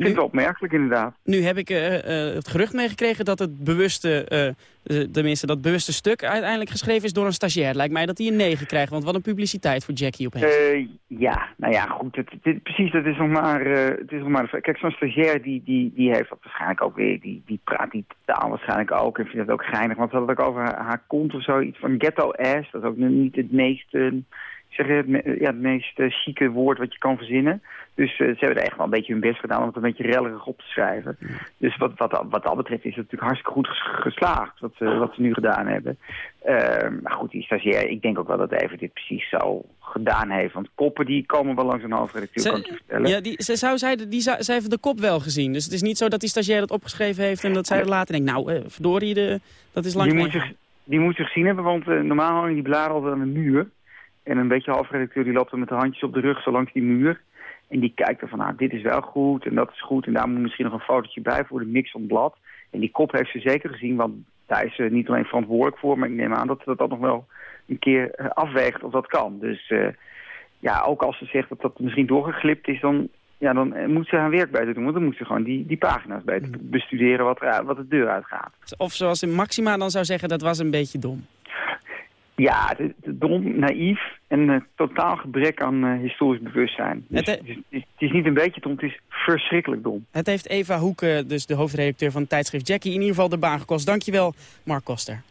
ik vind opmerkelijk inderdaad. Nu heb ik eh, eh, het gerucht meegekregen dat het bewuste, eh, tenminste dat bewuste stuk uiteindelijk geschreven is door een stagiair. Lijkt mij dat hij een 9 krijgt, want wat een publiciteit voor Jackie opeens. Eh, ja, nou ja, goed. Het, precies, dat is nog maar... het is nog maar kijk, zo'n stagiair die, die, die heeft dat waarschijnlijk ook weer... Die, die praat die taal waarschijnlijk ook en vindt het ook geinig. Want ze had het ook over haar, haar kont of zoiets van ghetto ass. Dat is ook nu niet het meest... eh, zeg het, me- ja, het meest eh, chique woord wat je kan verzinnen. Dus eh, ze hebben er echt wel een beetje hun best gedaan om het een beetje rellerig op te schrijven. Dus wat, wat, dat- wat dat betreft is het natuurlijk hartstikke goed ges- geslaagd wat, ze wat ze nu gedaan hebben. Eh, maar goed, die stagiair, ik denk ook wel dat Even dit precies zo gedaan heeft. Want koppen die komen wel langs een hoofdredacteur, kan ik je vertellen. Ja, die, ze, zou, zij, die, zou- zij heeft de kop wel gezien. Dus het is niet zo dat die stagiair dat opgeschreven heeft en dat zij er later denkt... nou, eh verdorie, de, dat is lang die, moet zich, die moet zich gezien hebben, want eh, normaal hangen die altijd aan de muur. En een beetje hoofdredacteur die loopt er met de handjes op de rug zo langs die muur. En die kijkt er van, nou, dit is wel goed en dat is goed. En daar moet misschien nog een fotootje bij voor de mix van blad. En die kop heeft ze zeker gezien, want daar is ze niet alleen verantwoordelijk voor... maar ik neem aan dat ze dat nog wel een keer eh, afweegt of dat kan. Dus eh, ja, ook als ze zegt dat dat misschien doorgeglipt is... dan, ja, dan eh, moet ze haar werk beter doen. Want dan moet ze gewoon die, die pagina's beter bestuderen wat, er, wat de deur uitgaat. Of zoals in Maxima dan zou zeggen, dat was een beetje dom. Ja, het is dom, naïef en eh, totaal gebrek aan eh, historisch bewustzijn. Dus Het, het, is, het is niet een beetje dom, het is verschrikkelijk dom. Het heeft Eva Hoeken, dus de hoofdredacteur van het tijdschrift Jackie... in ieder geval de baan gekost. Dankjewel, Mark Koster.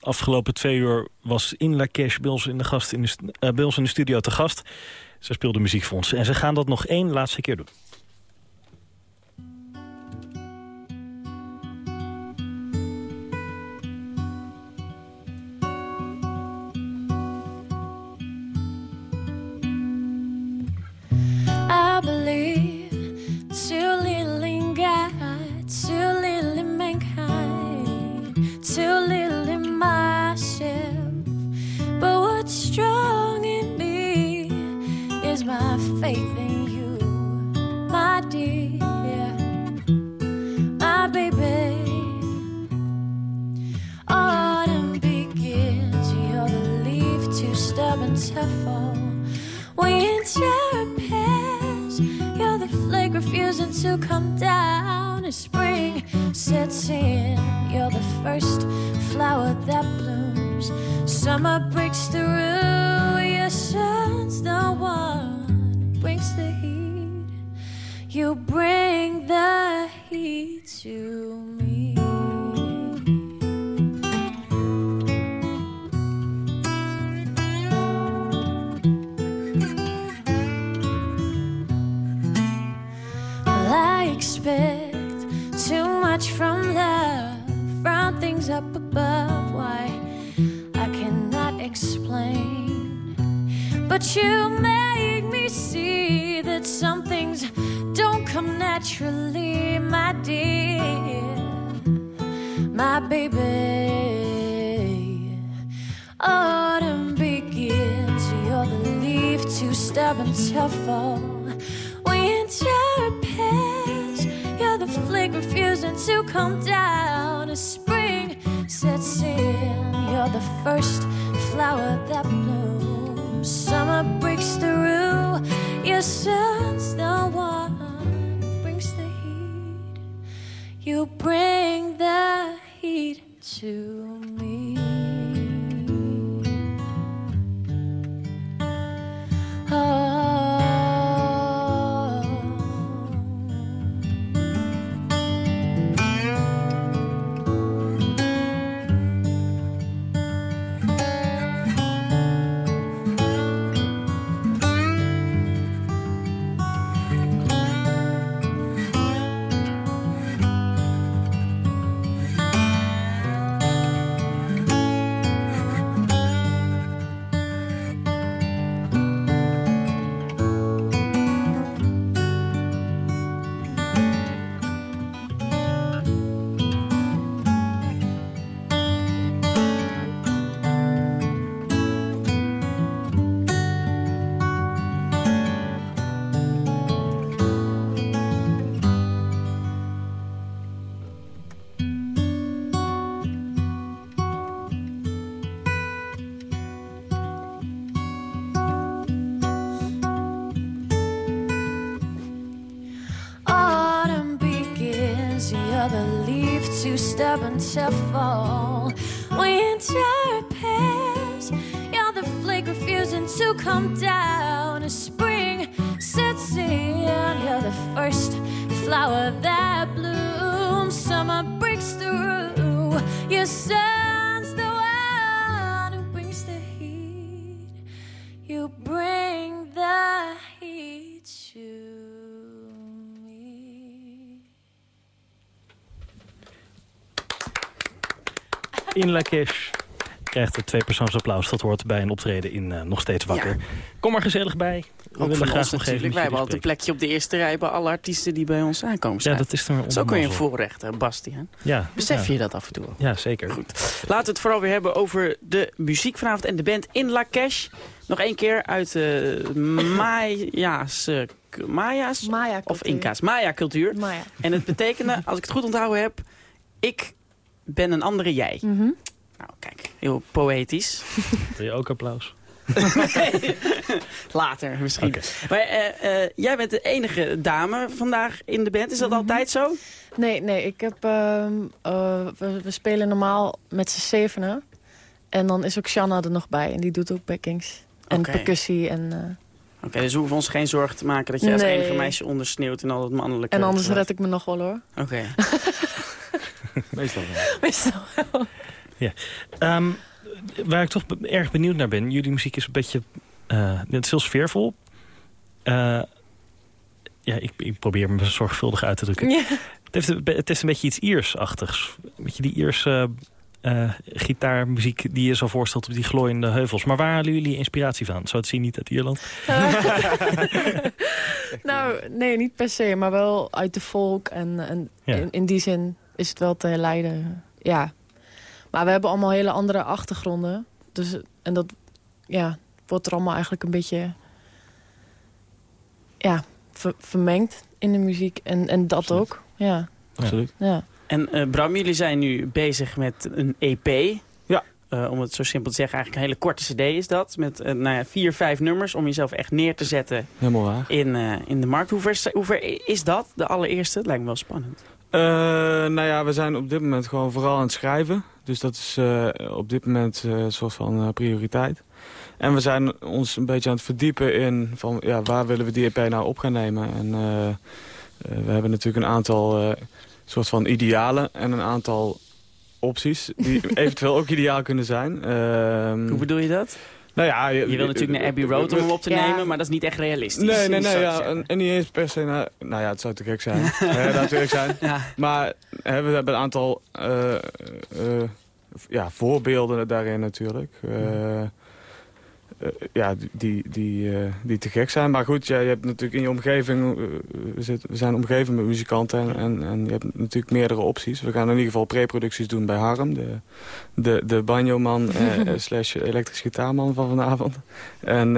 Afgelopen twee uur was in Lakesh bij ons in de, gast in de, eh, bij ons in de studio te gast. Ze speelde muziek voor ons en ze gaan dat nog één laatste keer doen. Stubborn to fall. Winter pass, you're the flake refusing to come down. As spring sets in, you're the first flower that blooms. Summer breaks through, your sun's the one brings the heat. You bring the heat to me. Things up above. Why I cannot explain, but you make me see that some things don't come naturally, my dear, my baby. Autumn begins, you're the leaf too stubborn to fall. Winter past, you're the flake refusing to come down. Sets in, you're the first flower that blooms. Summer breaks through, your sun's the one brings the heat. You bring the heat to me. Oh. Stubborn fall. Winter past, you're the flake refusing to come down. Spring sets in, you're the first flower that blooms. Summer breaks through, your sun's In Lakesh krijgt het tweepersoonsapplaus. Dat hoort bij een optreden in eh, Nog Steeds Wakker. Kom er gezellig bij. We Ook willen graag nog even Wij hebben altijd een plekje op de eerste rij bij alle artiesten die bij ons aankomen Ja, dat is dan weer Zo kun je een ondermazzel. voorrecht, hè, Bastiaan. Ja, Besef ja. je dat af en toe ook? Ja, zeker. Goed. Laten we het vooral weer hebben over de muziek vanavond en de band In La Cash. Nog één keer uit de Maya's, eh, Maya's of Inca's. Maya-cultuur. En het betekende, als ik het goed onthouden heb, ik ben een andere jij. Mhm. Nou, kijk, heel poëtisch. Wil je ook applaus? Later misschien. Maar eh, eh, jij bent de enige dame vandaag in de band. Is dat altijd zo? Nee, nee, ik heb, ehm, eh, we, we spelen normaal met z'n zevenen. En dan is ook Shanna er nog bij. En die doet ook backings. En percussie. En, eh, Oké, dus we hoeven ons geen zorgen te maken dat je als Nee. enige meisje ondersneeuwt en al het mannelijke... en anders red ik me nog wel hoor. Oké. Meestal wel. Meestal wel. Ja. Ehm, waar ik toch erg benieuwd naar ben. Jullie muziek is een beetje... eh, het is heel sfeervol. Eh, ja, ik, ik probeer me zorgvuldig uit te drukken. Ja. Het, heeft, het is een beetje iets Iers-achtigs. Een beetje die Ierse eh, gitaarmuziek die je zo voorstelt op die glooiende heuvels. Maar waar halen jullie inspiratie van? Zo het zien niet uit Ierland? nou, nee, niet per se. Maar wel uit de volk. En, en Ja. in, in die zin is het wel te herleiden. Ja. Maar we hebben allemaal hele andere achtergronden. Dus, en dat ja, wordt er allemaal eigenlijk een beetje... Ja, ver- vermengd in de muziek. En, en dat ook. Ja. Absoluut. Ja. En eh, Bram, jullie zijn nu bezig met een EP. Ja. Eh, om het zo simpel te zeggen, eigenlijk een hele korte cd is dat. Met eh, nou ja, vier, vijf nummers om jezelf echt neer te zetten Helemaal waar. in, eh, in de markt. Hoe ver, hoe ver is dat, de allereerste? Het lijkt me wel spannend. Eh, nou ja, we zijn op dit moment gewoon vooral aan het schrijven. Dus dat is eh, op dit moment eh, een soort van prioriteit. En we zijn ons een beetje aan het verdiepen in van ja, waar willen we die EP nou op gaan nemen. En we hebben natuurlijk een aantal soort van idealen en een aantal opties... die eventueel ook ideaal kunnen zijn. Ehm, Hoe bedoel je dat? Nou ja, Je wil natuurlijk naar Abbey Road om hem op te Ja. nemen, maar dat is niet echt realistisch. Nee, nee, nee. Ja, en, en niet eens per se naar... Nou ja, het zou te gek zijn. ja, dat zou zijn. Maar hè, we hebben een aantal eh, eh, ja, voorbeelden daarin natuurlijk. Eh, ja, die, die, eh, die te gek zijn. Maar goed, ja, je hebt natuurlijk in je omgeving... eh, we, zitten, we zijn omgeven met muzikanten en, en, en je hebt natuurlijk meerdere opties. We gaan in ieder geval preproducties doen bij Harm. De, de, de banjo-man eh, eh, slash elektrisch gitaarman van vanavond. En...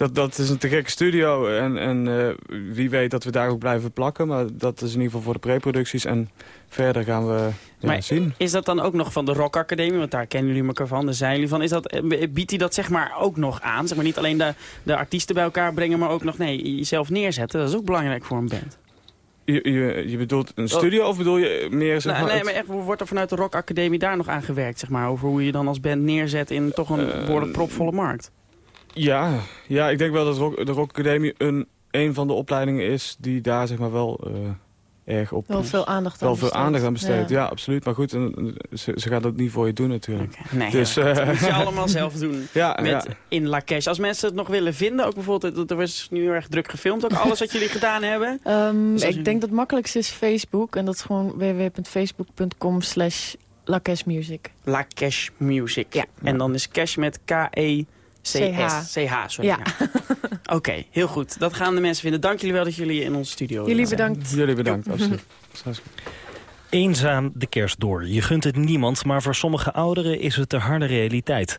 dat, dat is een te gekke studio. En, en eh, wie weet dat we daar ook blijven plakken. Maar dat is in ieder geval voor de preproducties. En verder gaan we ja, Maar zien. is dat dan ook nog van de Rock Academie? Want daar kennen jullie elkaar van, daar zijn jullie van. Is dat, eh, biedt hij dat zeg maar ook nog aan? Zeg maar niet alleen de, de artiesten bij elkaar brengen, maar ook nog nee, jezelf neerzetten. Dat is ook belangrijk voor een band. Je, je, je bedoelt een studio of bedoel je meer zeg Nou, maar... nee, maar echt, hoe wordt er vanuit de Rock Academie daar nog aan gewerkt? Zeg maar, over hoe je dan als band neerzet in toch een Eh, behoorlijk propvolle markt? Ja, ja, ik denk wel dat Rock, de Rock Academie een, een van de opleidingen is... die daar zeg maar wel eh, erg op... Wel veel aandacht aan wel veel besteedt. aandacht aan besteedt. Ja. Ja, absoluut. Maar goed, en, ze, ze gaat dat niet voor je doen natuurlijk. Nee, dus, ja, dat eh, moet je allemaal zelf doen. Ja, met ja. in La Cache. Als mensen het nog willen vinden, ook bijvoorbeeld, er was nu heel erg druk gefilmd, ook alles wat jullie gedaan hebben. Ehm, Dus ik denk dat het makkelijkste is Facebook. En dat is gewoon www.facebook.com slash Music. La Cash Music. Ja. En dan is cash met CH, sorry. Ja. Ja. Oké, heel goed. Dat gaan de mensen vinden. Dank jullie wel dat jullie in onze studio Jullie zijn. bedankt. Jullie bedankt, absoluut. Eenzaam de kerst door. Je gunt het niemand, maar voor sommige ouderen is het de harde realiteit.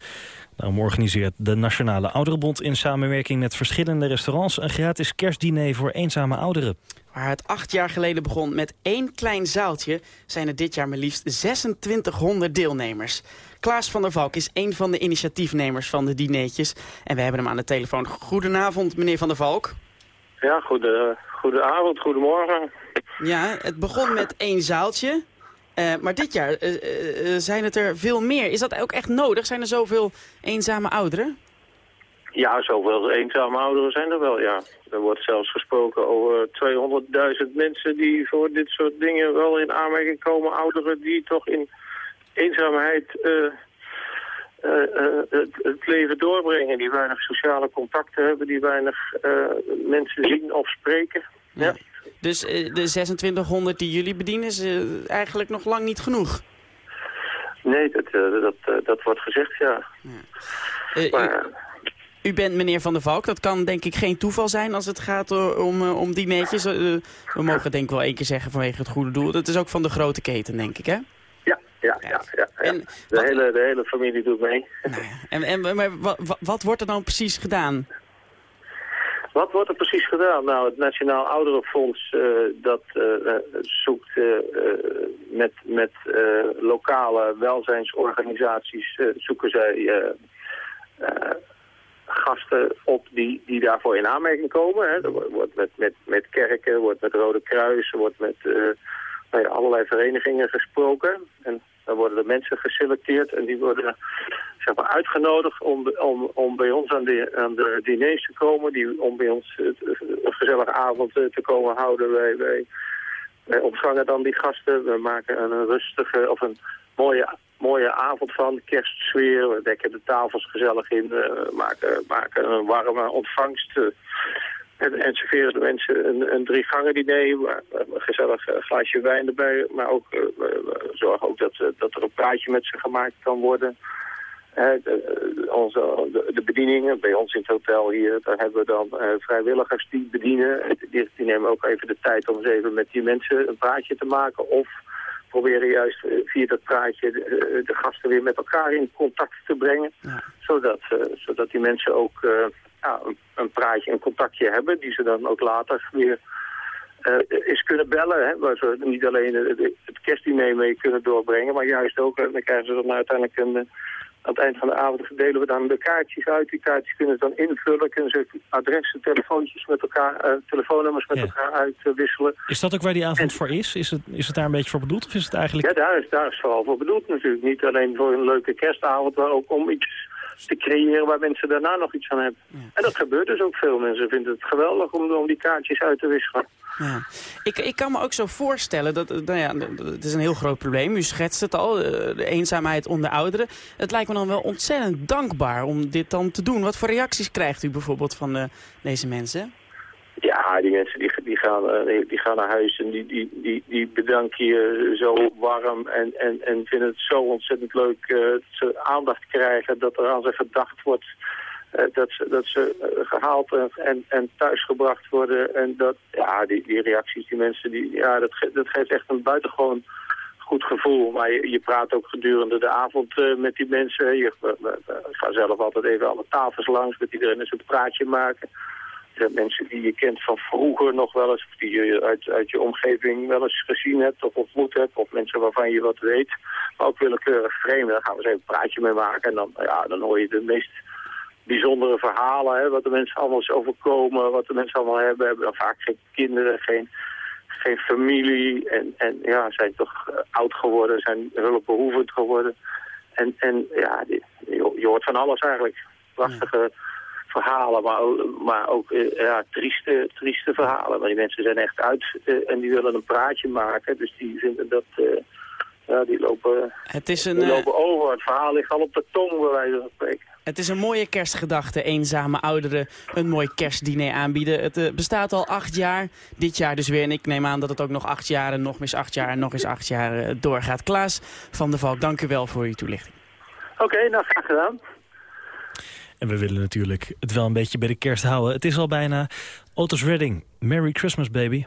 Daarom organiseert de Nationale Ouderenbond in samenwerking met verschillende restaurants... een gratis kerstdiner voor eenzame ouderen. Waar het acht jaar geleden begon met één klein zaaltje... zijn er dit jaar maar liefst 2600 deelnemers. Klaas van der Valk is een van de initiatiefnemers van de dineetjes. En we hebben hem aan de telefoon. Goedenavond, meneer van der Valk. Ja, goede, goedenavond, goedemorgen. Ja, het begon met één zaaltje. Eh, maar dit jaar eh, eh, zijn het er veel meer. Is dat ook echt nodig? Zijn er zoveel eenzame ouderen? Ja, zoveel eenzame ouderen zijn er wel, ja. Er wordt zelfs gesproken over 200.000 mensen die voor dit soort dingen wel in aanmerking komen. Ouderen die toch in eenzaamheid eh, eh, eh, het, het leven doorbrengen. Die weinig sociale contacten hebben, die weinig mensen zien of spreken. Ja. Dus de 2600 die jullie bedienen is eigenlijk nog lang niet genoeg. Nee, dat, dat, dat wordt gezegd, ja. Eh, u, u bent meneer Van der Valk. Dat kan denk ik geen toeval zijn als het gaat om, om dineetjes. Eh, we mogen denk ik wel één keer zeggen vanwege het goede doel. Dat is ook van de grote keten, denk ik, hè? Ja, ja, ja. de, hele, de hele familie doet mee. En, en, maar wat, wat, wordt er dan precies gedaan? Wat wordt er precies gedaan? Nou, het Nationaal Ouderenfonds eh, dat eh, eh, zoekt met, met lokale welzijnsorganisaties zoeken zij gasten op die, die daarvoor in aanmerking komen. Hè. Er wordt- met, met, met kerken, wordt met Rode Kruis, wordt met nou allerlei verenigingen gesproken. En dan worden de mensen geselecteerd en die worden zeg maar, uitgenodigd om, om, om bij ons aan de, aan de diners te komen. Die, om bij ons eh, een gezellige avond eh, te komen houden. Wij, wij, wij ontvangen dan die gasten. We maken een rustige of een mooie, mooie avond van, kerstsfeer. We dekken de tafels gezellig in, eh, maken, maken een warme ontvangst. En, en serveren de mensen een, een drie gangen diner, waar- waar een gezellig eh, glaasje wijn erbij. Maar ook eh, zorgen ook dat, eh, dat er een praatje met ze gemaakt kan worden. De, onze, de, de bedieningen bij ons in het hotel hier, daar hebben we dan vrijwilligers die bedienen. En Die, die nemen ook even de tijd om eens even met die mensen een praatje te maken. Of proberen juist via dat praatje de, de gasten weer met elkaar in contact te brengen. Zodat, zodat die mensen ook ja, een, een praatje, een contactje hebben die ze dan ook later weer eh eens kunnen bellen. Hè, waar ze niet alleen het, het kerstdiner mee kunnen doorbrengen, maar juist ook, eh, dan krijgen ze dan uiteindelijk een... eh, aan het eind van de avond delen we dan de kaartjes uit. Die kaartjes kunnen ze dan invullen, kunnen ze adressen, telefoontjes met elkaar, telefoonnummers met elkaar uitwisselen. Is dat ook waar die avond voor is? Is het, is het daar een beetje voor bedoeld? Of is het eigenlijk... Ja, daar is, daar is vooral voor bedoeld natuurlijk. Niet alleen voor een leuke kerstavond, maar ook om iets te creëren waar mensen daarna nog iets aan hebben. En dat gebeurt dus ook veel. Mensen vinden het geweldig om, om die kaartjes uit te wisselen. Ja. Ik, ik kan me ook zo voorstellen, dat, nou ja, het is een heel groot probleem. U schetst het al, eh, de eenzaamheid onder ouderen. Het lijkt me dan wel ontzettend dankbaar om dit dan te doen. Wat voor reacties krijgt u bijvoorbeeld van eh, deze mensen? Ja, die mensen die, die, gaan, eh, die gaan naar huis en die, die, die, die bedanken je zo warm en, en, en vinden het zo ontzettend leuk uh, dat ze aandacht krijgen, dat er aan ze gedacht wordt, uh, dat ze, dat ze gehaald en, en, thuisgebracht worden. En dat, ja, die, die reacties, die mensen, die, ja, dat, dat geeft echt een buitengewoon goed gevoel. Maar je, praat ook gedurende de avond met die mensen. Je, ik ga zelf altijd even alle tafels langs met iedereen eens een praatje maken mensen die je kent van vroeger nog wel eens, of die je uit, uit je omgeving wel eens gezien hebt of ontmoet hebt, of mensen waarvan je wat weet, maar ook willekeurig vreemden. Daar gaan we eens even een praatje mee maken en dan, ja, dan hoor je de meest bijzondere verhalen, hè, wat de mensen allemaal is overkomen, wat de mensen allemaal hebben, hebben dan vaak geen kinderen, geen, geen familie en, en ja, zijn toch uh, oud geworden, zijn hulpbehoevend geworden. En, en ja, je, je hoort van alles eigenlijk. Prachtige verhalen, maar ook, maar ook uh, ja, trieste, trieste verhalen. Maar die mensen zijn echt uit uh, en die willen een praatje maken. Dus die vinden dat... Uh, ja, die lopen, het is een, die lopen over. Het verhaal ligt al op de tong, bij wijze van spreken. Het is een mooie kerstgedachte, eenzame ouderen een mooi kerstdiner aanbieden. Het bestaat al acht jaar, dit jaar dus weer. En ik neem aan dat het ook nog acht jaar en nog eens acht jaar en nog eens acht jaar doorgaat. Klaas van der Valk, dank u wel voor uw toelichting. Oké, okay, nou graag gedaan. En we willen natuurlijk het wel een beetje bij de kerst houden. Het is al bijna Otis Redding. Merry Christmas, baby.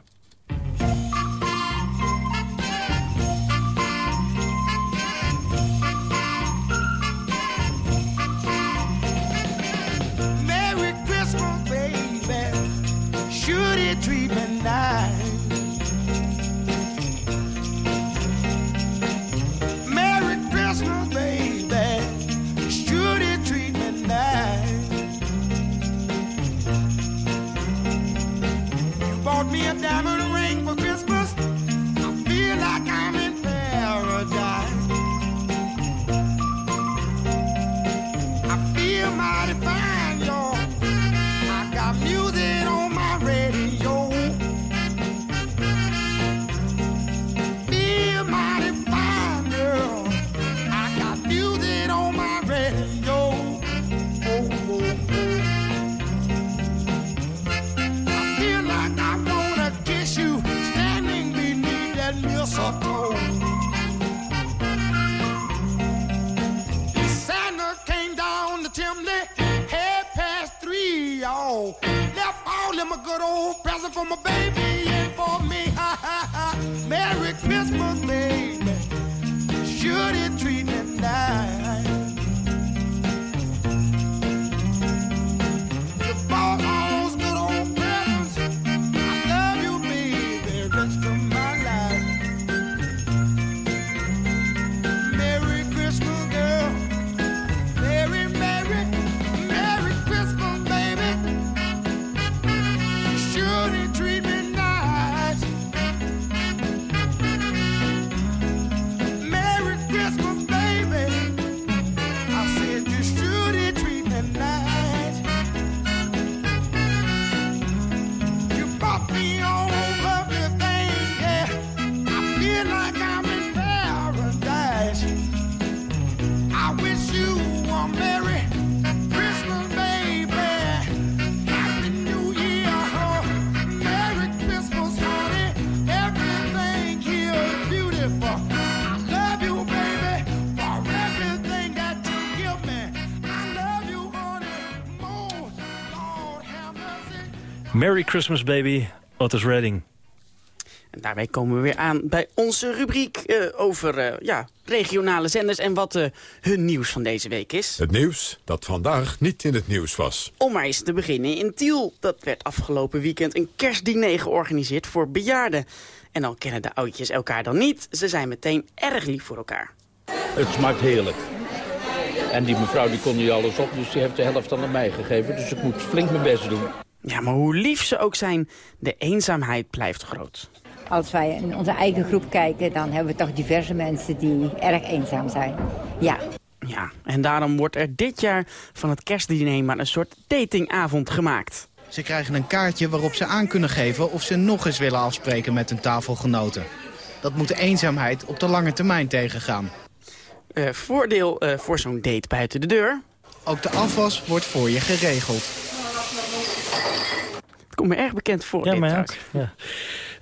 That mistletoe. Santa came down the chimney, half past three, y'all. Left all them a good old present for my baby and for me. Merry Christmas, baby. Should it treat me nice? Merry Christmas, baby. Otis Redding. En daarmee komen we weer aan bij onze rubriek uh, over uh, ja, regionale zenders en wat uh, hun nieuws van deze week is. Het nieuws dat vandaag niet in het nieuws was. Om maar eens te beginnen in Tiel. Dat werd afgelopen weekend een kerstdiner georganiseerd voor bejaarden. En al kennen de oudjes elkaar dan niet, ze zijn meteen erg lief voor elkaar. Het smaakt heerlijk. En die mevrouw die kon niet alles op, dus die heeft de helft aan mij gegeven. Dus ik moet flink mijn best doen. Ja, maar hoe lief ze ook zijn, de eenzaamheid blijft groot. Als wij in onze eigen groep kijken, dan hebben we toch diverse mensen die erg eenzaam zijn. Ja. Ja, en daarom wordt er dit jaar van het kerstdiner maar een soort datingavond gemaakt. Ze krijgen een kaartje waarop ze aan kunnen geven of ze nog eens willen afspreken met hun tafelgenoten. Dat moet de eenzaamheid op de lange termijn tegengaan. Eh, voordeel eh, voor zo'n date buiten de deur. Ook de afwas wordt voor je geregeld. Het komt me erg bekend voor. Ja, dit maar ja.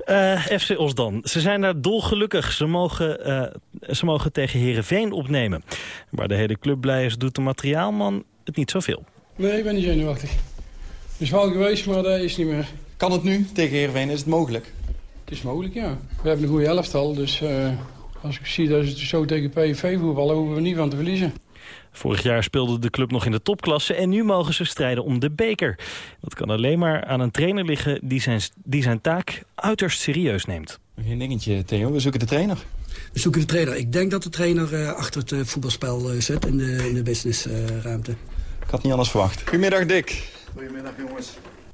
Eh, FC Osdan. Ze zijn daar dolgelukkig. Ze mogen, eh, ze mogen tegen Herenveen opnemen. Waar de hele club blij is, doet de materiaalman het niet zoveel. Nee, ik ben niet zenuwachtig. Het is wel geweest, maar dat is niet meer. Kan het nu tegen Heerenveen? Is het mogelijk? Het is mogelijk, ja. We hebben een goede elftal, dus eh, als ik zie dat ze zo tegen PSV voetballen... hoeven we niet van te verliezen. Vorig jaar speelde de club nog in de topklasse en nu mogen ze strijden om de beker. Dat kan alleen maar aan een trainer liggen die zijn, die zijn taak uiterst serieus neemt. Geen dingetje, Theo. We zoeken de trainer. We zoeken de trainer. Ik denk dat de trainer eh, achter het eh, voetbalspel eh, zit in de, in de businessruimte. Ik had niet anders verwacht. Goedemiddag, Dick. Goedemiddag, jongens.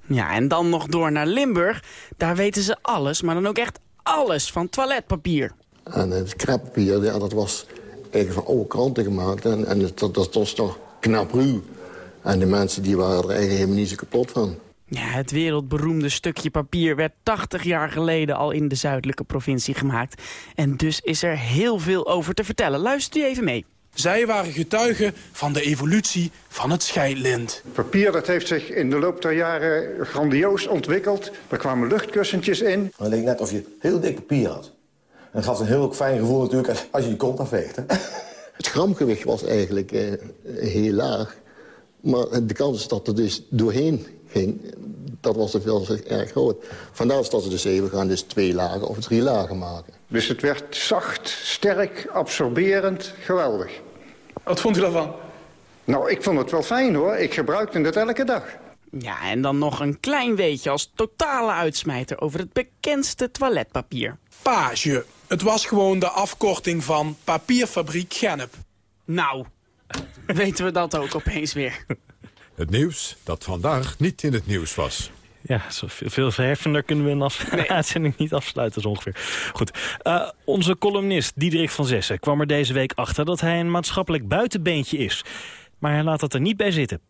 Ja, en dan nog door naar Limburg. Daar weten ze alles, maar dan ook echt alles van toiletpapier. En het kreppapier, ja, dat was eigenlijk van oude kranten gemaakt. En, en het- dat, dat was toch knap ruw. En de mensen die waren er eigenlijk helemaal niet zo kapot van. Ja, het wereldberoemde stukje papier werd 80 jaar geleden al in de zuidelijke provincie gemaakt. En dus is er heel veel over te vertellen. Luister u even mee. Zij waren getuigen van de evolutie van het scheidlint. Papier dat heeft zich in de loop der jaren grandioos ontwikkeld. Er kwamen luchtkussentjes in. Het leek net of je heel dik papier had. En het gaf een heel fijn gevoel natuurlijk als, als je je kont afveegt. hè. Het gramgewicht was eigenlijk eh, heel laag. Maar de kans dat er dus doorheen ging, dat was dus wel erg groot. Vandaar dat ze dus even gaan dus twee lagen of drie lagen maken. Dus het werd zacht, sterk, absorberend, geweldig. Wat vond u daarvan? Nou, ik vond het wel fijn hoor. Ik gebruikte het elke dag. Ja, en dan nog een klein weetje als totale uitsmijter over het bekendste toiletpapier. Page. Het was gewoon de afkorting van papierfabriek Gennep. Nou, weten we dat ook opeens weer. Het nieuws dat vandaag niet in het nieuws was. Ja, zo veel, veel verheffender kunnen we een af- uitzending niet afsluiten zo ongeveer. Goed. Eh, onze columnist Diederik van Zessen kwam er deze week achter... dat hij een maatschappelijk buitenbeentje is. Maar hij laat dat er niet bij zitten.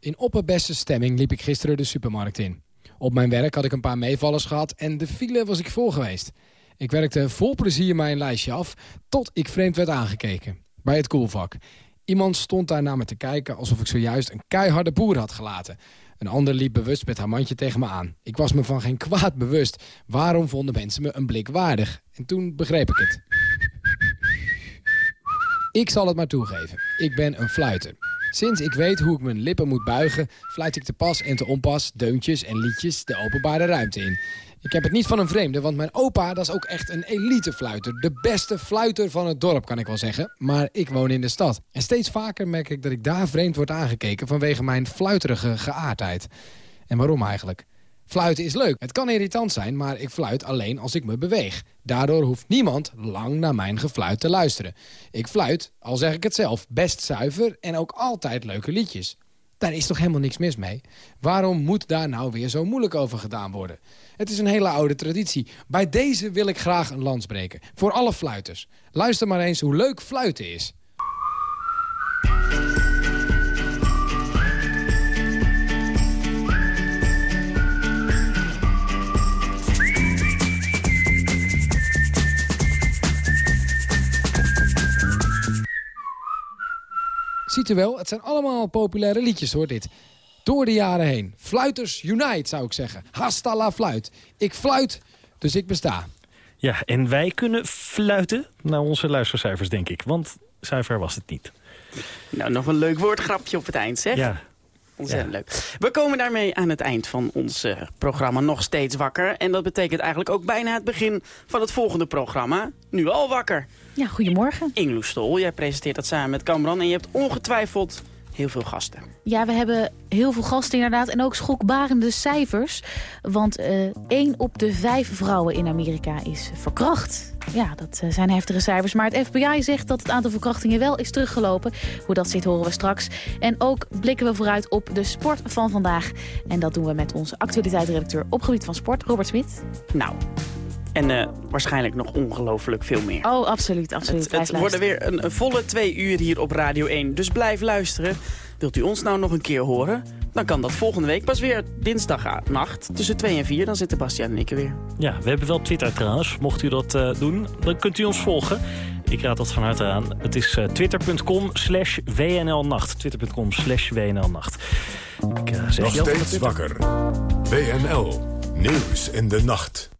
In opperbeste stemming liep ik gisteren de supermarkt in. Op mijn werk had ik een paar meevallers gehad en de file was ik voor geweest. Ik werkte vol plezier mijn lijstje af, tot ik vreemd werd aangekeken. Bij het koelvak. Iemand stond daar naar me te kijken alsof ik zojuist een keiharde boer had gelaten. Een ander liep bewust met haar mandje tegen me aan. Ik was me van geen kwaad bewust. Waarom vonden mensen me een blik waardig? En toen begreep ik het. Ik zal het maar toegeven. Ik ben een fluiter. Sinds ik weet hoe ik mijn lippen moet buigen... fluit ik te pas en te onpas, deuntjes en liedjes de openbare ruimte in. Ik heb het niet van een vreemde, want mijn opa dat is ook echt een elitefluiter. De beste fluiter van het dorp, kan ik wel zeggen. Maar ik woon in de stad. En steeds vaker merk ik dat ik daar vreemd word aangekeken... vanwege mijn fluiterige geaardheid. En waarom eigenlijk? Fluiten is leuk. Het kan irritant zijn, maar ik fluit alleen als ik me beweeg. Daardoor hoeft niemand lang naar mijn gefluit te luisteren. Ik fluit, al zeg ik het zelf, best zuiver en ook altijd leuke liedjes. Daar is toch helemaal niks mis mee? Waarom moet daar nou weer zo moeilijk over gedaan worden? Het is een hele oude traditie. Bij deze wil ik graag een lans breken. Voor alle fluiters. Luister maar eens hoe leuk fluiten is. U wel, het zijn allemaal populaire liedjes hoor dit. Door de jaren heen. Fluiters Unite zou ik zeggen. Hasta la fluit. Ik fluit, dus ik besta. Ja, en wij kunnen fluiten naar onze luistercijfers, denk ik. Want zuiver was het niet. Nou, nog een leuk woordgrapje op het eind, zeg. Ja. Ontzettend leuk. We komen daarmee aan het eind van ons eh, programma Nog Steeds Wakker. En dat betekent eigenlijk ook bijna het begin van het volgende programma. Nu al wakker. Ja, goedemorgen. Ingloes Stol, jij presenteert dat samen met Kamran. En je hebt ongetwijfeld heel veel gasten. Ja, we hebben heel veel gasten inderdaad en ook schokbarende cijfers. Want eh één op de vijf vrouwen in Amerika is verkracht. Ja, dat eh, zijn heftige cijfers. Maar het FBI zegt dat het aantal verkrachtingen wel is teruggelopen. Hoe dat zit horen we straks. En ook blikken we vooruit op de sport van vandaag. En dat doen we met onze actualiteitsredacteur op gebied van sport, Robert Smit. Nou, En eh, waarschijnlijk nog ongelooflijk veel meer. Oh, absoluut, absoluut. Het, het worden weer een, een volle twee uur hier op Radio 1. Dus blijf luisteren. Wilt u ons nou nog een keer horen? Dan kan dat volgende week pas weer dinsdagnacht tussen 2 en 4. Dan zitten Bastiaan en ik er weer. Ja, we hebben wel Twitter trouwens. Mocht u dat eh, doen, dan kunt u ons volgen. Ik raad dat van harte aan. Het is eh, twitter.com slash WNLnacht. Twitter.com slash WNLnacht. Ik eh, zeg Nog steeds wakker. WNL. Nieuws in de nacht.